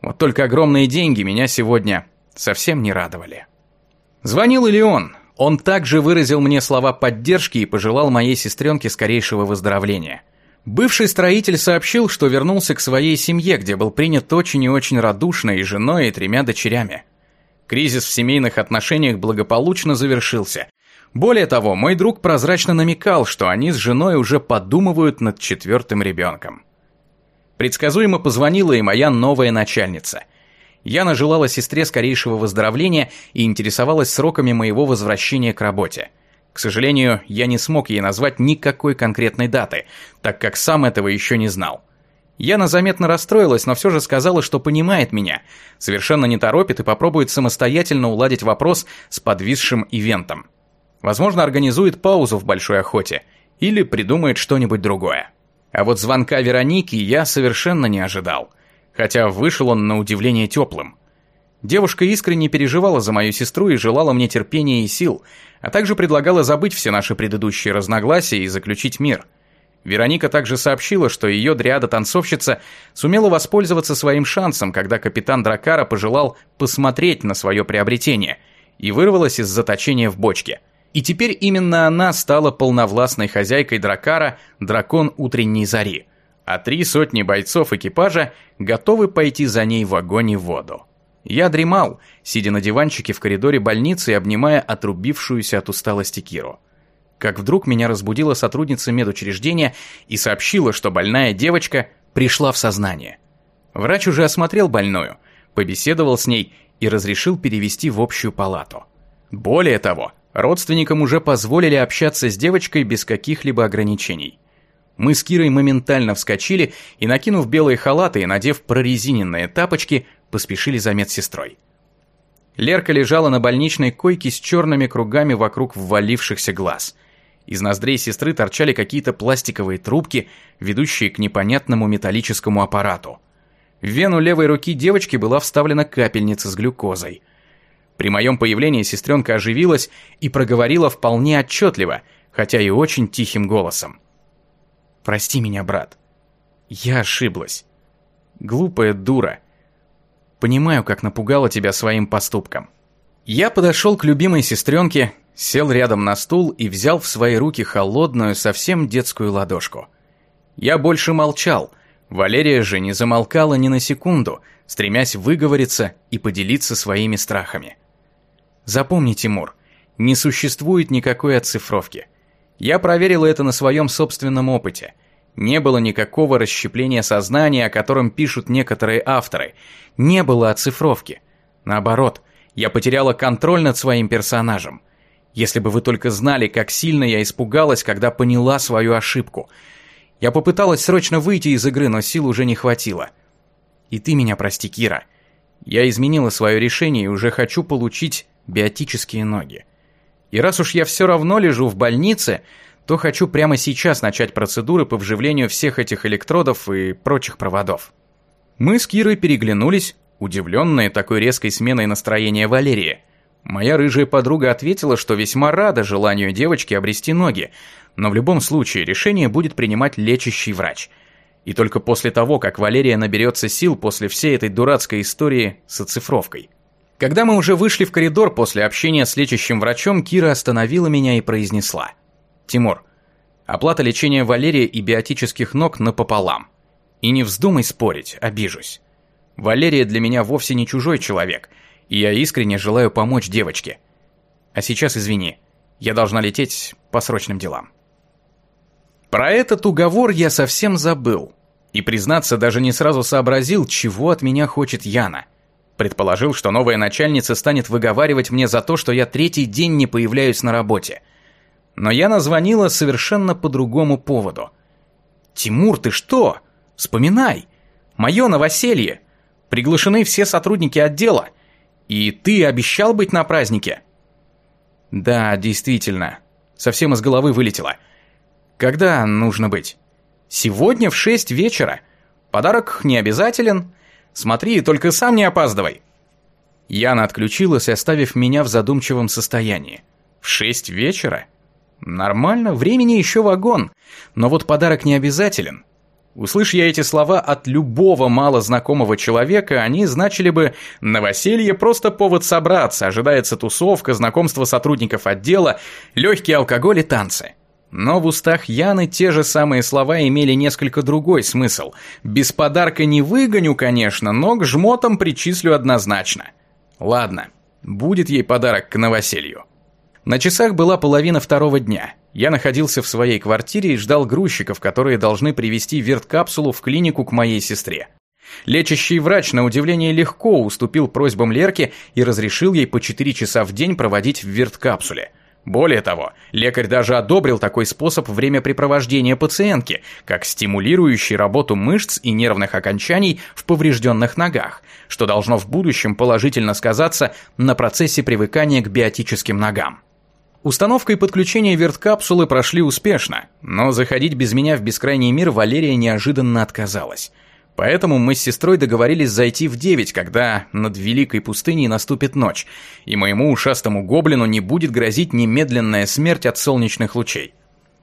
Вот только огромные деньги меня сегодня совсем не радовали. Звонил и. Он также выразил мне слова поддержки и пожелал моей сестренке скорейшего выздоровления. Бывший строитель сообщил, что вернулся к своей семье, где был принят очень и очень радушно и женой, и тремя дочерями. Кризис в семейных отношениях благополучно завершился. Более того, мой друг прозрачно намекал, что они с женой уже подумывают над четвертым ребенком. Предсказуемо позвонила и моя новая начальница. Я нажелала сестре скорейшего выздоровления и интересовалась сроками моего возвращения к работе. К сожалению, я не смог ей назвать никакой конкретной даты, так как сам этого еще не знал. Яна заметно расстроилась, но все же сказала, что понимает меня, совершенно не торопит и попробует самостоятельно уладить вопрос с подвисшим ивентом. Возможно, организует паузу в большой охоте или придумает что-нибудь другое. А вот звонка Вероники я совершенно не ожидал, хотя вышел он на удивление теплым. Девушка искренне переживала за мою сестру и желала мне терпения и сил, а также предлагала забыть все наши предыдущие разногласия и заключить мир. Вероника также сообщила, что ее дриада-танцовщица сумела воспользоваться своим шансом, когда капитан Дракара пожелал посмотреть на свое приобретение и вырвалась из заточения в бочке. И теперь именно она стала полновластной хозяйкой Дракара, дракон утренней зари, а три сотни бойцов экипажа готовы пойти за ней в огонь и воду. Я дремал, сидя на диванчике в коридоре больницы и обнимая отрубившуюся от усталости Киру. Как вдруг меня разбудила сотрудница медучреждения и сообщила, что больная девочка пришла в сознание. Врач уже осмотрел больную, побеседовал с ней и разрешил перевести в общую палату. Более того, родственникам уже позволили общаться с девочкой без каких-либо ограничений. Мы с Кирой моментально вскочили и, накинув белые халаты и надев прорезиненные тапочки, поспешили за медсестрой. Лерка лежала на больничной койке с черными кругами вокруг ввалившихся глаз. Из ноздрей сестры торчали какие-то пластиковые трубки, ведущие к непонятному металлическому аппарату. В вену левой руки девочки была вставлена капельница с глюкозой. При моем появлении сестренка оживилась и проговорила вполне отчетливо, хотя и очень тихим голосом. «Прости меня, брат. Я ошиблась. Глупая дура. Понимаю, как напугала тебя своим поступком. Я подошел к любимой сестренке, сел рядом на стул и взял в свои руки холодную, совсем детскую ладошку. Я больше молчал. Валерия же не замолкала ни на секунду, стремясь выговориться и поделиться своими страхами. Запомни, Тимур, не существует никакой оцифровки. Я проверила это на своем собственном опыте. Не было никакого расщепления сознания, о котором пишут некоторые авторы. Не было оцифровки. Наоборот, я потеряла контроль над своим персонажем. Если бы вы только знали, как сильно я испугалась, когда поняла свою ошибку. Я попыталась срочно выйти из игры, но сил уже не хватило. И ты меня прости, Кира. Я изменила свое решение и уже хочу получить биотические ноги. И раз уж я все равно лежу в больнице, то хочу прямо сейчас начать процедуры по вживлению всех этих электродов и прочих проводов. Мы с Кирой переглянулись, удивленные такой резкой сменой настроения Валерии. Моя рыжая подруга ответила, что весьма рада желанию девочки обрести ноги, но в любом случае решение будет принимать лечащий врач. И только после того, как Валерия наберется сил после всей этой дурацкой истории с оцифровкой. Когда мы уже вышли в коридор после общения с лечащим врачом, Кира остановила меня и произнесла – Тимур, оплата лечения Валерия и биотических ног напополам. И не вздумай спорить, обижусь. Валерия для меня вовсе не чужой человек, и я искренне желаю помочь девочке. А сейчас извини, я должна лететь по срочным делам. Про этот уговор я совсем забыл. И, признаться, даже не сразу сообразил, чего от меня хочет Яна. Предположил, что новая начальница станет выговаривать мне за то, что я третий день не появляюсь на работе. Но я назвонила совершенно по другому поводу. «Тимур, ты что? Вспоминай! Мое новоселье! Приглашены все сотрудники отдела. И ты обещал быть на празднике?» «Да, действительно. Совсем из головы вылетело. Когда нужно быть?» «Сегодня в шесть вечера. Подарок не обязателен. Смотри, только сам не опаздывай». Яна отключилась, оставив меня в задумчивом состоянии. «В шесть вечера?» Нормально, времени еще вагон. Но вот подарок не обязателен. Услышь я эти слова от любого мало знакомого человека, они значили бы «новоселье» просто повод собраться, ожидается тусовка, знакомство сотрудников отдела, легкий алкоголь и танцы. Но в устах Яны те же самые слова имели несколько другой смысл. Без подарка не выгоню, конечно, но к жмотам причислю однозначно. Ладно, будет ей подарок к новоселью. На часах была половина второго дня. Я находился в своей квартире и ждал грузчиков, которые должны привезти верткапсулу в клинику к моей сестре. Лечащий врач, на удивление, легко уступил просьбам Лерки и разрешил ей по 4 часа в день проводить в верткапсуле. Более того, лекарь даже одобрил такой способ времяпрепровождения пациентки, как стимулирующий работу мышц и нервных окончаний в поврежденных ногах, что должно в будущем положительно сказаться на процессе привыкания к биотическим ногам. Установка и подключение верткапсулы прошли успешно, но заходить без меня в бескрайний мир Валерия неожиданно отказалась. Поэтому мы с сестрой договорились зайти в 9, когда над Великой пустыней наступит ночь, и моему ушастому гоблину не будет грозить немедленная смерть от солнечных лучей.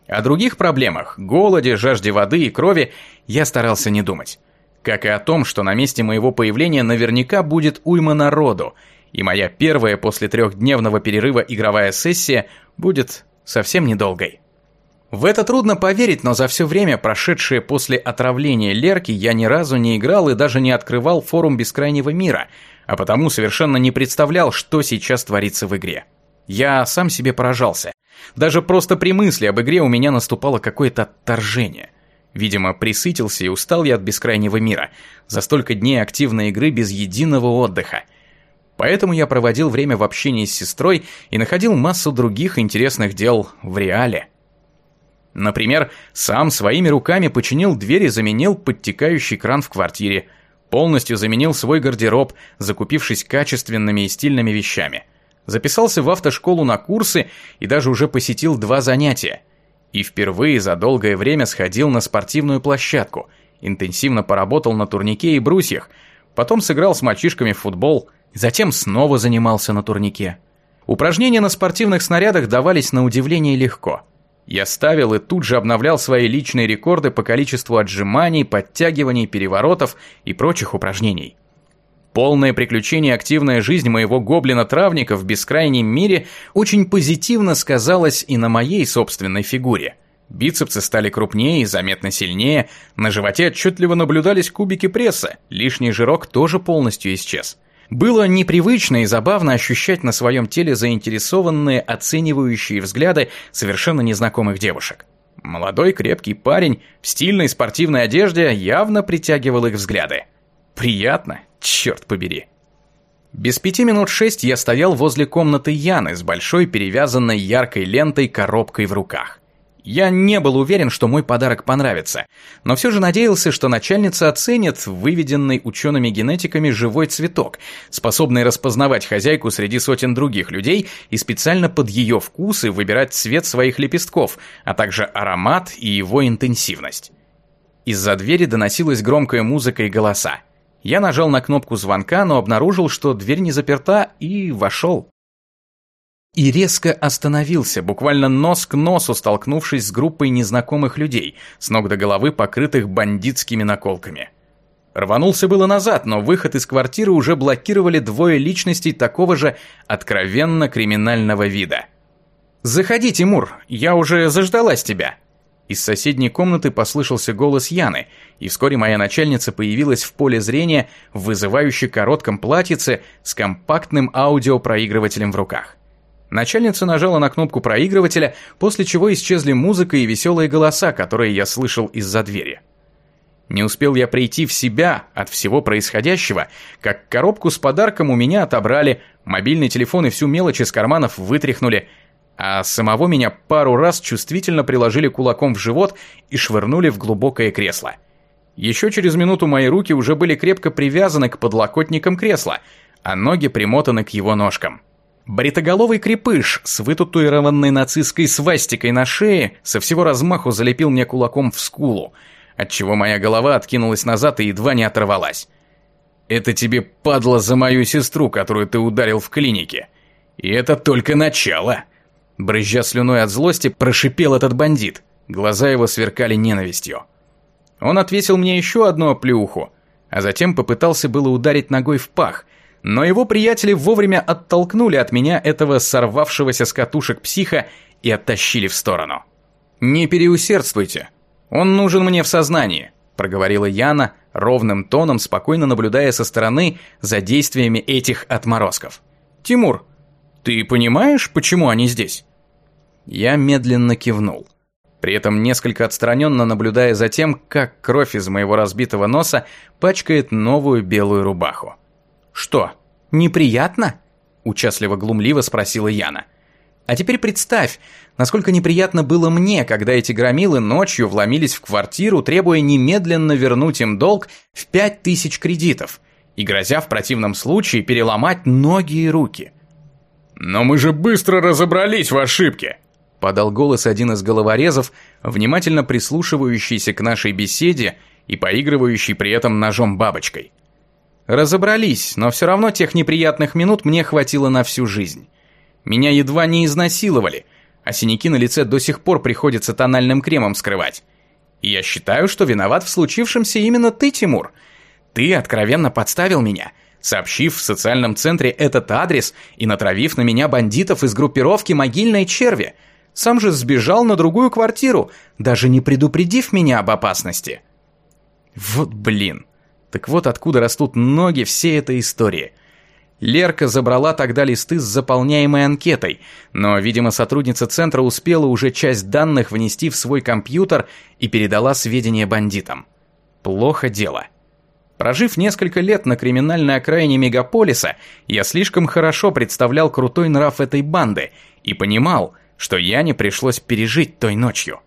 О других проблемах, голоде, жажде воды и крови я старался не думать. Как и о том, что на месте моего появления наверняка будет уйма народу, и моя первая после трехдневного перерыва игровая сессия будет совсем недолгой. В это трудно поверить, но за все время, прошедшее после отравления Лерки, я ни разу не играл и даже не открывал форум Бескрайнего мира, а потому совершенно не представлял, что сейчас творится в игре. Я сам себе поражался. Даже просто при мысли об игре у меня наступало какое-то отторжение. Видимо, присытился и устал я от Бескрайнего мира. За столько дней активной игры без единого отдыха. Поэтому я проводил время в общении с сестрой и находил массу других интересных дел в реале. Например, сам своими руками починил дверь и заменил подтекающий кран в квартире. Полностью заменил свой гардероб, закупившись качественными и стильными вещами. Записался в автошколу на курсы и даже уже посетил два занятия. И впервые за долгое время сходил на спортивную площадку, интенсивно поработал на турнике и брусьях, потом сыграл с мальчишками в футбол, затем снова занимался на турнике. Упражнения на спортивных снарядах давались на удивление легко – я ставил и тут же обновлял свои личные рекорды по количеству отжиманий, подтягиваний, переворотов и прочих упражнений. Полное приключение и активная жизнь моего гоблина-травника в бескрайнем мире очень позитивно сказалась и на моей собственной фигуре. Бицепсы стали крупнее и заметно сильнее, на животе отчетливо наблюдались кубики пресса, лишний жирок тоже полностью исчез. Было непривычно и забавно ощущать на своем теле заинтересованные, оценивающие взгляды совершенно незнакомых девушек. Молодой крепкий парень в стильной спортивной одежде явно притягивал их взгляды. Приятно, черт побери. Без пяти минут шесть я стоял возле комнаты Яны с большой перевязанной яркой лентой коробкой в руках. Я не был уверен, что мой подарок понравится, но все же надеялся, что начальница оценит выведенный учеными-генетиками живой цветок, способный распознавать хозяйку среди сотен других людей и специально под ее вкусы выбирать цвет своих лепестков, а также аромат и его интенсивность. Из-за двери доносилась громкая музыка и голоса. Я нажал на кнопку звонка, но обнаружил, что дверь не заперта, и вошел и резко остановился, буквально нос к носу столкнувшись с группой незнакомых людей, с ног до головы покрытых бандитскими наколками. Рванулся было назад, но выход из квартиры уже блокировали двое личностей такого же откровенно криминального вида. «Заходи, Тимур, я уже заждалась тебя». Из соседней комнаты послышался голос Яны, и вскоре моя начальница появилась в поле зрения в вызывающе коротком платьице с компактным аудиопроигрывателем в руках. Начальница нажала на кнопку проигрывателя, после чего исчезли музыка и веселые голоса, которые я слышал из-за двери. Не успел я прийти в себя от всего происходящего, как коробку с подарком у меня отобрали, мобильный телефон и всю мелочь из карманов вытряхнули, а самого меня пару раз чувствительно приложили кулаком в живот и швырнули в глубокое кресло. Еще через минуту мои руки уже были крепко привязаны к подлокотникам кресла, а ноги примотаны к его ножкам. Бритоголовый крепыш с вытатуированной нацистской свастикой на шее со всего размаху залепил мне кулаком в скулу, отчего моя голова откинулась назад и едва не оторвалась. «Это тебе падла за мою сестру, которую ты ударил в клинике. И это только начало!» Брызжа слюной от злости, прошипел этот бандит. Глаза его сверкали ненавистью. Он отвесил мне еще одну оплеуху, а затем попытался было ударить ногой в пах, но его приятели вовремя оттолкнули от меня этого сорвавшегося с катушек психа и оттащили в сторону. «Не переусердствуйте. Он нужен мне в сознании», – проговорила Яна ровным тоном, спокойно наблюдая со стороны за действиями этих отморозков. «Тимур, ты понимаешь, почему они здесь?» Я медленно кивнул. При этом несколько отстраненно наблюдая за тем, как кровь из моего разбитого носа пачкает новую белую рубаху. «Что, неприятно?» – участливо-глумливо спросила Яна. «А теперь представь, насколько неприятно было мне, когда эти громилы ночью вломились в квартиру, требуя немедленно вернуть им долг в пять тысяч кредитов и грозя в противном случае переломать ноги и руки». «Но мы же быстро разобрались в ошибке!» подал голос один из головорезов, внимательно прислушивающийся к нашей беседе и поигрывающий при этом ножом бабочкой. Разобрались, но все равно тех неприятных минут мне хватило на всю жизнь. Меня едва не изнасиловали, а синяки на лице до сих пор приходится тональным кремом скрывать. И я считаю, что виноват в случившемся именно ты, Тимур. Ты откровенно подставил меня, сообщив в социальном центре этот адрес и натравив на меня бандитов из группировки «Могильной черви», сам же сбежал на другую квартиру, даже не предупредив меня об опасности. Вот блин. Так вот откуда растут ноги всей этой истории. Лерка забрала тогда листы с заполняемой анкетой, но, видимо, сотрудница центра успела уже часть данных внести в свой компьютер и передала сведения бандитам. Плохо дело. Прожив несколько лет на криминальной окраине мегаполиса, я слишком хорошо представлял крутой нрав этой банды и понимал – что Яне пришлось пережить той ночью.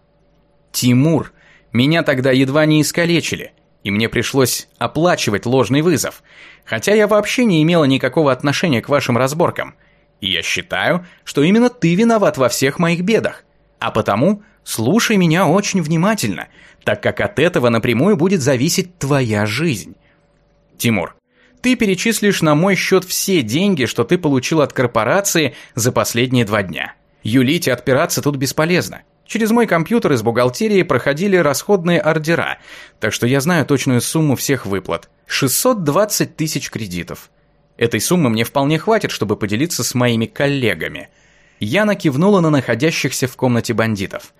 Тимур, меня тогда едва не искалечили, и мне пришлось оплачивать ложный вызов, хотя я вообще не имела никакого отношения к вашим разборкам. И я считаю, что именно ты виноват во всех моих бедах. А потому слушай меня очень внимательно, так как от этого напрямую будет зависеть твоя жизнь. Тимур, ты перечислишь на мой счет все деньги, что ты получил от корпорации за последние два дня. Юлить и отпираться тут бесполезно. Через мой компьютер из бухгалтерии проходили расходные ордера, так что я знаю точную сумму всех выплат. 620 тысяч кредитов. Этой суммы мне вполне хватит, чтобы поделиться с моими коллегами. Яна кивнула на находящихся в комнате бандитов.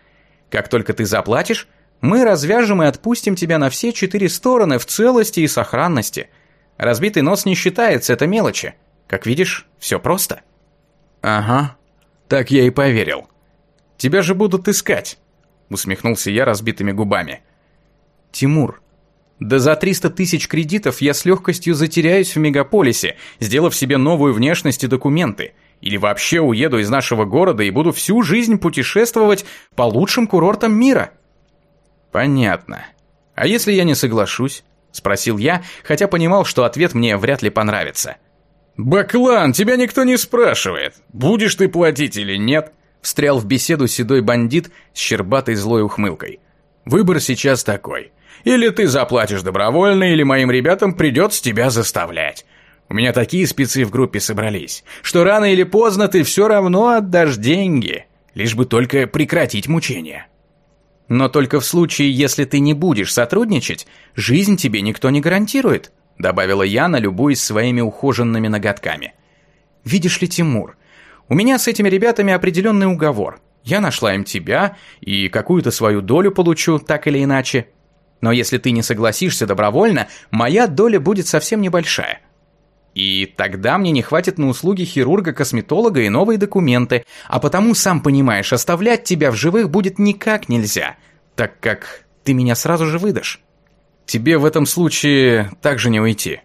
Как только ты заплатишь, мы развяжем и отпустим тебя на все четыре стороны в целости и сохранности. Разбитый нос не считается, это мелочи. Как видишь, все просто. Ага, так я и поверил. Тебя же будут искать, усмехнулся я разбитыми губами. Тимур, да за 300 тысяч кредитов я с легкостью затеряюсь в мегаполисе, сделав себе новую внешность и документы. Или вообще уеду из нашего города и буду всю жизнь путешествовать по лучшим курортам мира. Понятно. А если я не соглашусь? Спросил я, хотя понимал, что ответ мне вряд ли понравится. «Баклан, тебя никто не спрашивает, будешь ты платить или нет?» Встрял в беседу седой бандит с щербатой злой ухмылкой. «Выбор сейчас такой. Или ты заплатишь добровольно, или моим ребятам придется тебя заставлять. У меня такие спецы в группе собрались, что рано или поздно ты все равно отдашь деньги, лишь бы только прекратить мучения. Но только в случае, если ты не будешь сотрудничать, жизнь тебе никто не гарантирует добавила Яна, любуясь своими ухоженными ноготками. «Видишь ли, Тимур, у меня с этими ребятами определенный уговор. Я нашла им тебя и какую-то свою долю получу, так или иначе. Но если ты не согласишься добровольно, моя доля будет совсем небольшая. И тогда мне не хватит на услуги хирурга-косметолога и новые документы, а потому, сам понимаешь, оставлять тебя в живых будет никак нельзя, так как ты меня сразу же выдашь. Тебе в этом случае также не уйти.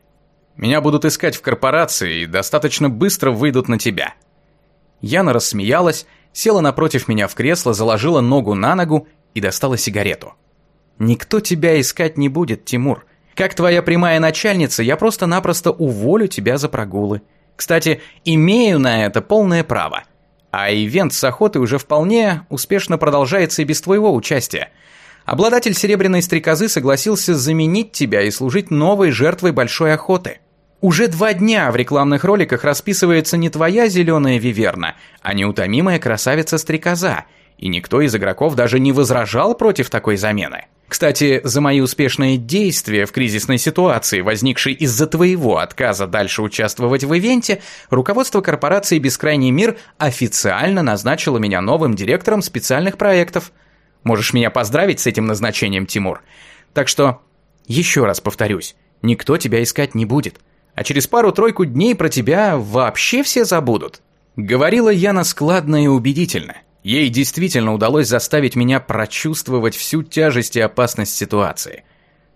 Меня будут искать в корпорации и достаточно быстро выйдут на тебя». Яна рассмеялась, села напротив меня в кресло, заложила ногу на ногу и достала сигарету. «Никто тебя искать не будет, Тимур. Как твоя прямая начальница, я просто-напросто уволю тебя за прогулы. Кстати, имею на это полное право. А ивент с охоты уже вполне успешно продолжается и без твоего участия. Обладатель серебряной стрекозы согласился заменить тебя и служить новой жертвой большой охоты. Уже два дня в рекламных роликах расписывается не твоя зеленая виверна, а неутомимая красавица-стрекоза, и никто из игроков даже не возражал против такой замены. Кстати, за мои успешные действия в кризисной ситуации, возникшей из-за твоего отказа дальше участвовать в ивенте, руководство корпорации «Бескрайний мир» официально назначило меня новым директором специальных проектов – Можешь меня поздравить с этим назначением, Тимур. Так что, еще раз повторюсь, никто тебя искать не будет. А через пару-тройку дней про тебя вообще все забудут. Говорила Яна складно и убедительно. Ей действительно удалось заставить меня прочувствовать всю тяжесть и опасность ситуации.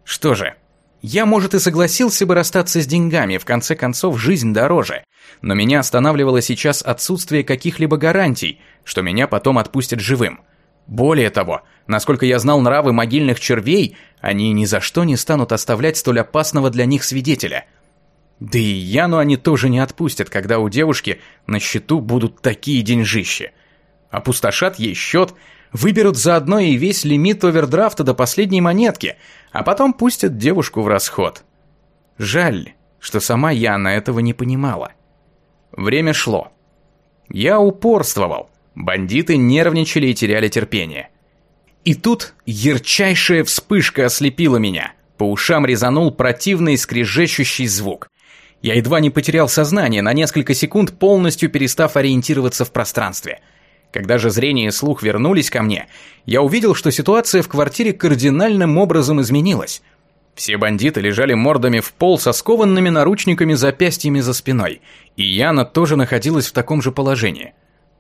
Что же, я, может, и согласился бы расстаться с деньгами, в конце концов, жизнь дороже. Но меня останавливало сейчас отсутствие каких-либо гарантий, что меня потом отпустят живым. Более того, насколько я знал нравы могильных червей, они ни за что не станут оставлять столь опасного для них свидетеля. Да и Яну они тоже не отпустят, когда у девушки на счету будут такие деньжищи. Опустошат ей счет, Выберут заодно и весь лимит овердрафта до последней монетки, а потом пустят девушку в расход. Жаль, что сама Яна этого не понимала. Время шло. Я упорствовал. Бандиты нервничали и теряли терпение. И тут ярчайшая вспышка ослепила меня. По ушам резанул противный скрежещущий звук. Я едва не потерял сознание, на несколько секунд полностью перестав ориентироваться в пространстве. Когда же зрение и слух вернулись ко мне, я увидел, что ситуация в квартире кардинальным образом изменилась. Все бандиты лежали мордами в пол со скованными наручниками запястьями за спиной, и Яна тоже находилась в таком же положении.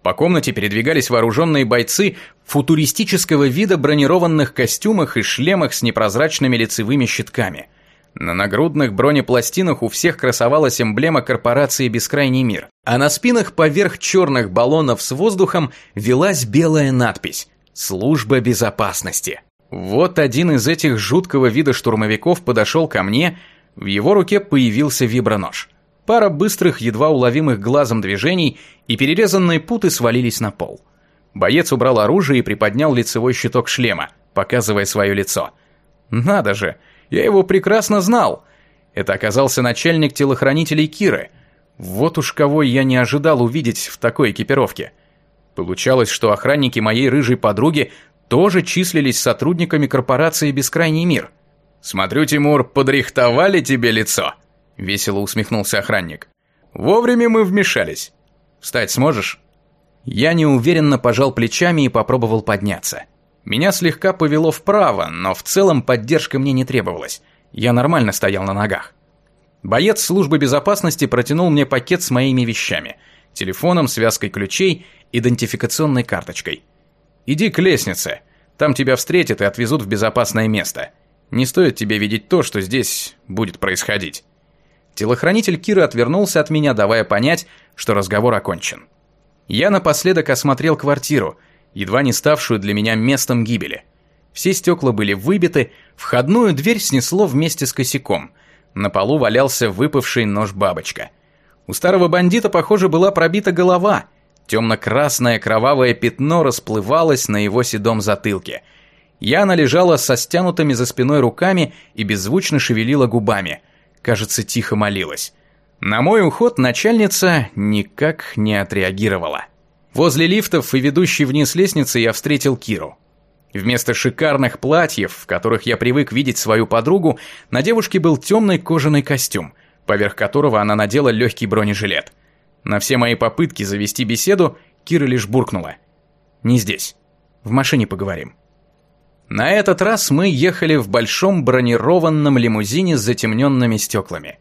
По комнате передвигались вооруженные бойцы футуристического вида бронированных костюмах и шлемах с непрозрачными лицевыми щитками. На нагрудных бронепластинах у всех красовалась эмблема корпорации «Бескрайний мир», а на спинах поверх черных баллонов с воздухом велась белая надпись «Служба безопасности». Вот один из этих жуткого вида штурмовиков подошел ко мне, в его руке появился вибронож. Пара быстрых, едва уловимых глазом движений, и перерезанные путы свалились на пол. Боец убрал оружие и приподнял лицевой щиток шлема, показывая свое лицо. «Надо же, я его прекрасно знал!» Это оказался начальник телохранителей Киры. Вот уж кого я не ожидал увидеть в такой экипировке. Получалось, что охранники моей рыжей подруги тоже числились сотрудниками корпорации «Бескрайний мир». «Смотрю, Тимур, подрихтовали тебе лицо!» — весело усмехнулся охранник. «Вовремя мы вмешались. Встать сможешь?» Я неуверенно пожал плечами и попробовал подняться. Меня слегка повело вправо, но в целом поддержка мне не требовалась. Я нормально стоял на ногах. Боец службы безопасности протянул мне пакет с моими вещами. Телефоном, связкой ключей, идентификационной карточкой. «Иди к лестнице. Там тебя встретят и отвезут в безопасное место. Не стоит тебе видеть то, что здесь будет происходить». Телохранитель Кира отвернулся от меня, давая понять, что разговор окончен. Я напоследок осмотрел квартиру, едва не ставшую для меня местом гибели. Все стекла были выбиты, входную дверь снесло вместе с косяком. На полу валялся выпавший нож-бабочка. У старого бандита, похоже, была пробита голова. Темно-красное кровавое пятно расплывалось на его седом затылке. Яна лежала со стянутыми за спиной руками и беззвучно шевелила губами – кажется, тихо молилась. На мой уход начальница никак не отреагировала. Возле лифтов и ведущей вниз лестницы я встретил Киру. Вместо шикарных платьев, в которых я привык видеть свою подругу, на девушке был темный кожаный костюм, поверх которого она надела легкий бронежилет. На все мои попытки завести беседу Кира лишь буркнула. «Не здесь. В машине поговорим». На этот раз мы ехали в большом бронированном лимузине с затемненными стеклами.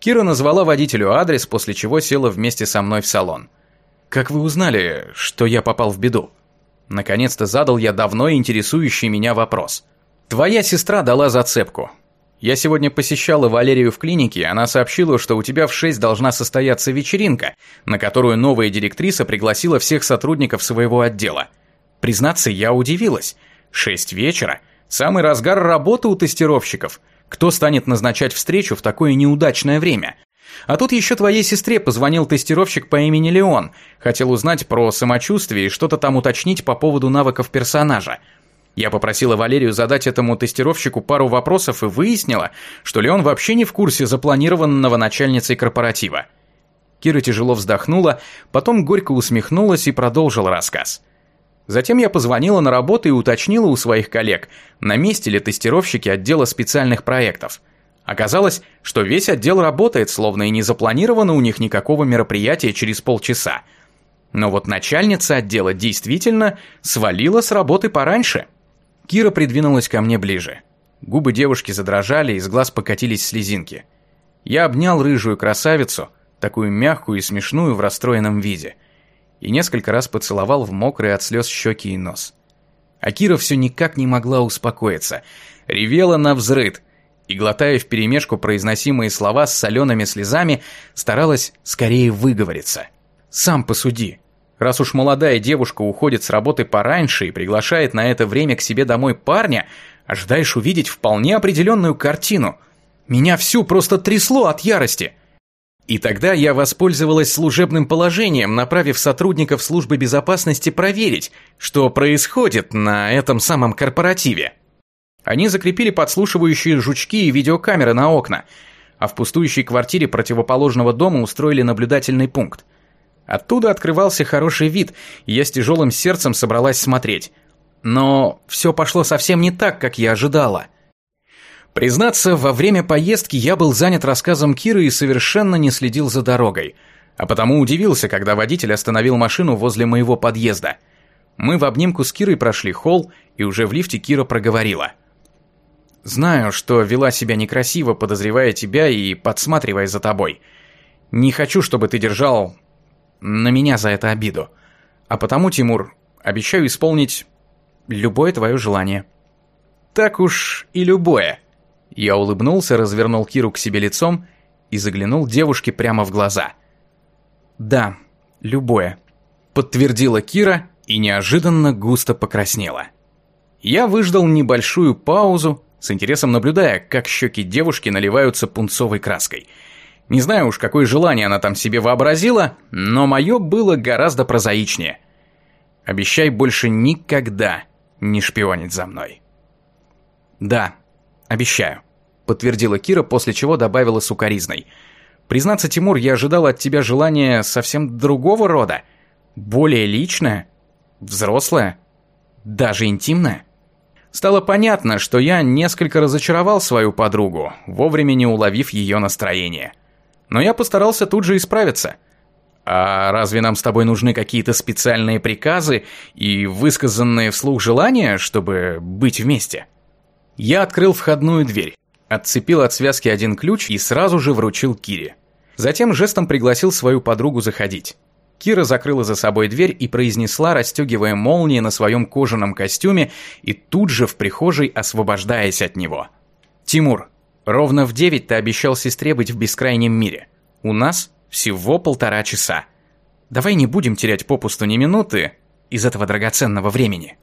Кира назвала водителю адрес, после чего села вместе со мной в салон. «Как вы узнали, что я попал в беду?» Наконец-то задал я давно интересующий меня вопрос. «Твоя сестра дала зацепку. Я сегодня посещала Валерию в клинике, она сообщила, что у тебя в 6 должна состояться вечеринка, на которую новая директриса пригласила всех сотрудников своего отдела. Признаться, я удивилась». Шесть вечера? Самый разгар работы у тестировщиков. Кто станет назначать встречу в такое неудачное время? А тут еще твоей сестре позвонил тестировщик по имени Леон. Хотел узнать про самочувствие и что-то там уточнить по поводу навыков персонажа. Я попросила Валерию задать этому тестировщику пару вопросов и выяснила, что Леон вообще не в курсе запланированного начальницей корпоратива. Кира тяжело вздохнула, потом горько усмехнулась и продолжила рассказ. Затем я позвонила на работу и уточнила у своих коллег, на месте ли тестировщики отдела специальных проектов. Оказалось, что весь отдел работает, словно и не запланировано у них никакого мероприятия через полчаса. Но вот начальница отдела действительно свалила с работы пораньше. Кира придвинулась ко мне ближе. Губы девушки задрожали, из глаз покатились слезинки. Я обнял рыжую красавицу, такую мягкую и смешную в расстроенном виде – и несколько раз поцеловал в мокрые от слез щеки и нос. Акира все никак не могла успокоиться, ревела на взрыд и, глотая вперемешку произносимые слова с солеными слезами, старалась скорее выговориться. «Сам посуди. Раз уж молодая девушка уходит с работы пораньше и приглашает на это время к себе домой парня, ожидаешь увидеть вполне определенную картину. Меня всю просто трясло от ярости». И тогда я воспользовалась служебным положением, направив сотрудников службы безопасности проверить, что происходит на этом самом корпоративе. Они закрепили подслушивающие жучки и видеокамеры на окна, а в пустующей квартире противоположного дома устроили наблюдательный пункт. Оттуда открывался хороший вид, и я с тяжелым сердцем собралась смотреть. Но все пошло совсем не так, как я ожидала. Признаться, во время поездки я был занят рассказом Киры и совершенно не следил за дорогой, а потому удивился, когда водитель остановил машину возле моего подъезда. Мы в обнимку с Кирой прошли холл, и уже в лифте Кира проговорила. «Знаю, что вела себя некрасиво, подозревая тебя и подсматривая за тобой. Не хочу, чтобы ты держал на меня за это обиду. А потому, Тимур, обещаю исполнить любое твое желание». «Так уж и любое», я улыбнулся, развернул Киру к себе лицом и заглянул девушке прямо в глаза. «Да, любое», — подтвердила Кира и неожиданно густо покраснела. Я выждал небольшую паузу, с интересом наблюдая, как щеки девушки наливаются пунцовой краской. Не знаю уж, какое желание она там себе вообразила, но мое было гораздо прозаичнее. Обещай больше никогда не шпионить за мной. Да, Обещаю», — подтвердила Кира, после чего добавила сукоризной. «Признаться, Тимур, я ожидал от тебя желания совсем другого рода. Более личное, взрослое, даже интимное». Стало понятно, что я несколько разочаровал свою подругу, вовремя не уловив ее настроение. Но я постарался тут же исправиться. «А разве нам с тобой нужны какие-то специальные приказы и высказанные вслух желания, чтобы быть вместе?» Я открыл входную дверь, отцепил от связки один ключ и сразу же вручил Кире. Затем жестом пригласил свою подругу заходить. Кира закрыла за собой дверь и произнесла, расстегивая молнии на своем кожаном костюме и тут же в прихожей освобождаясь от него. «Тимур, ровно в девять ты обещал сестре быть в бескрайнем мире. У нас всего полтора часа. Давай не будем терять попусту ни минуты из этого драгоценного времени».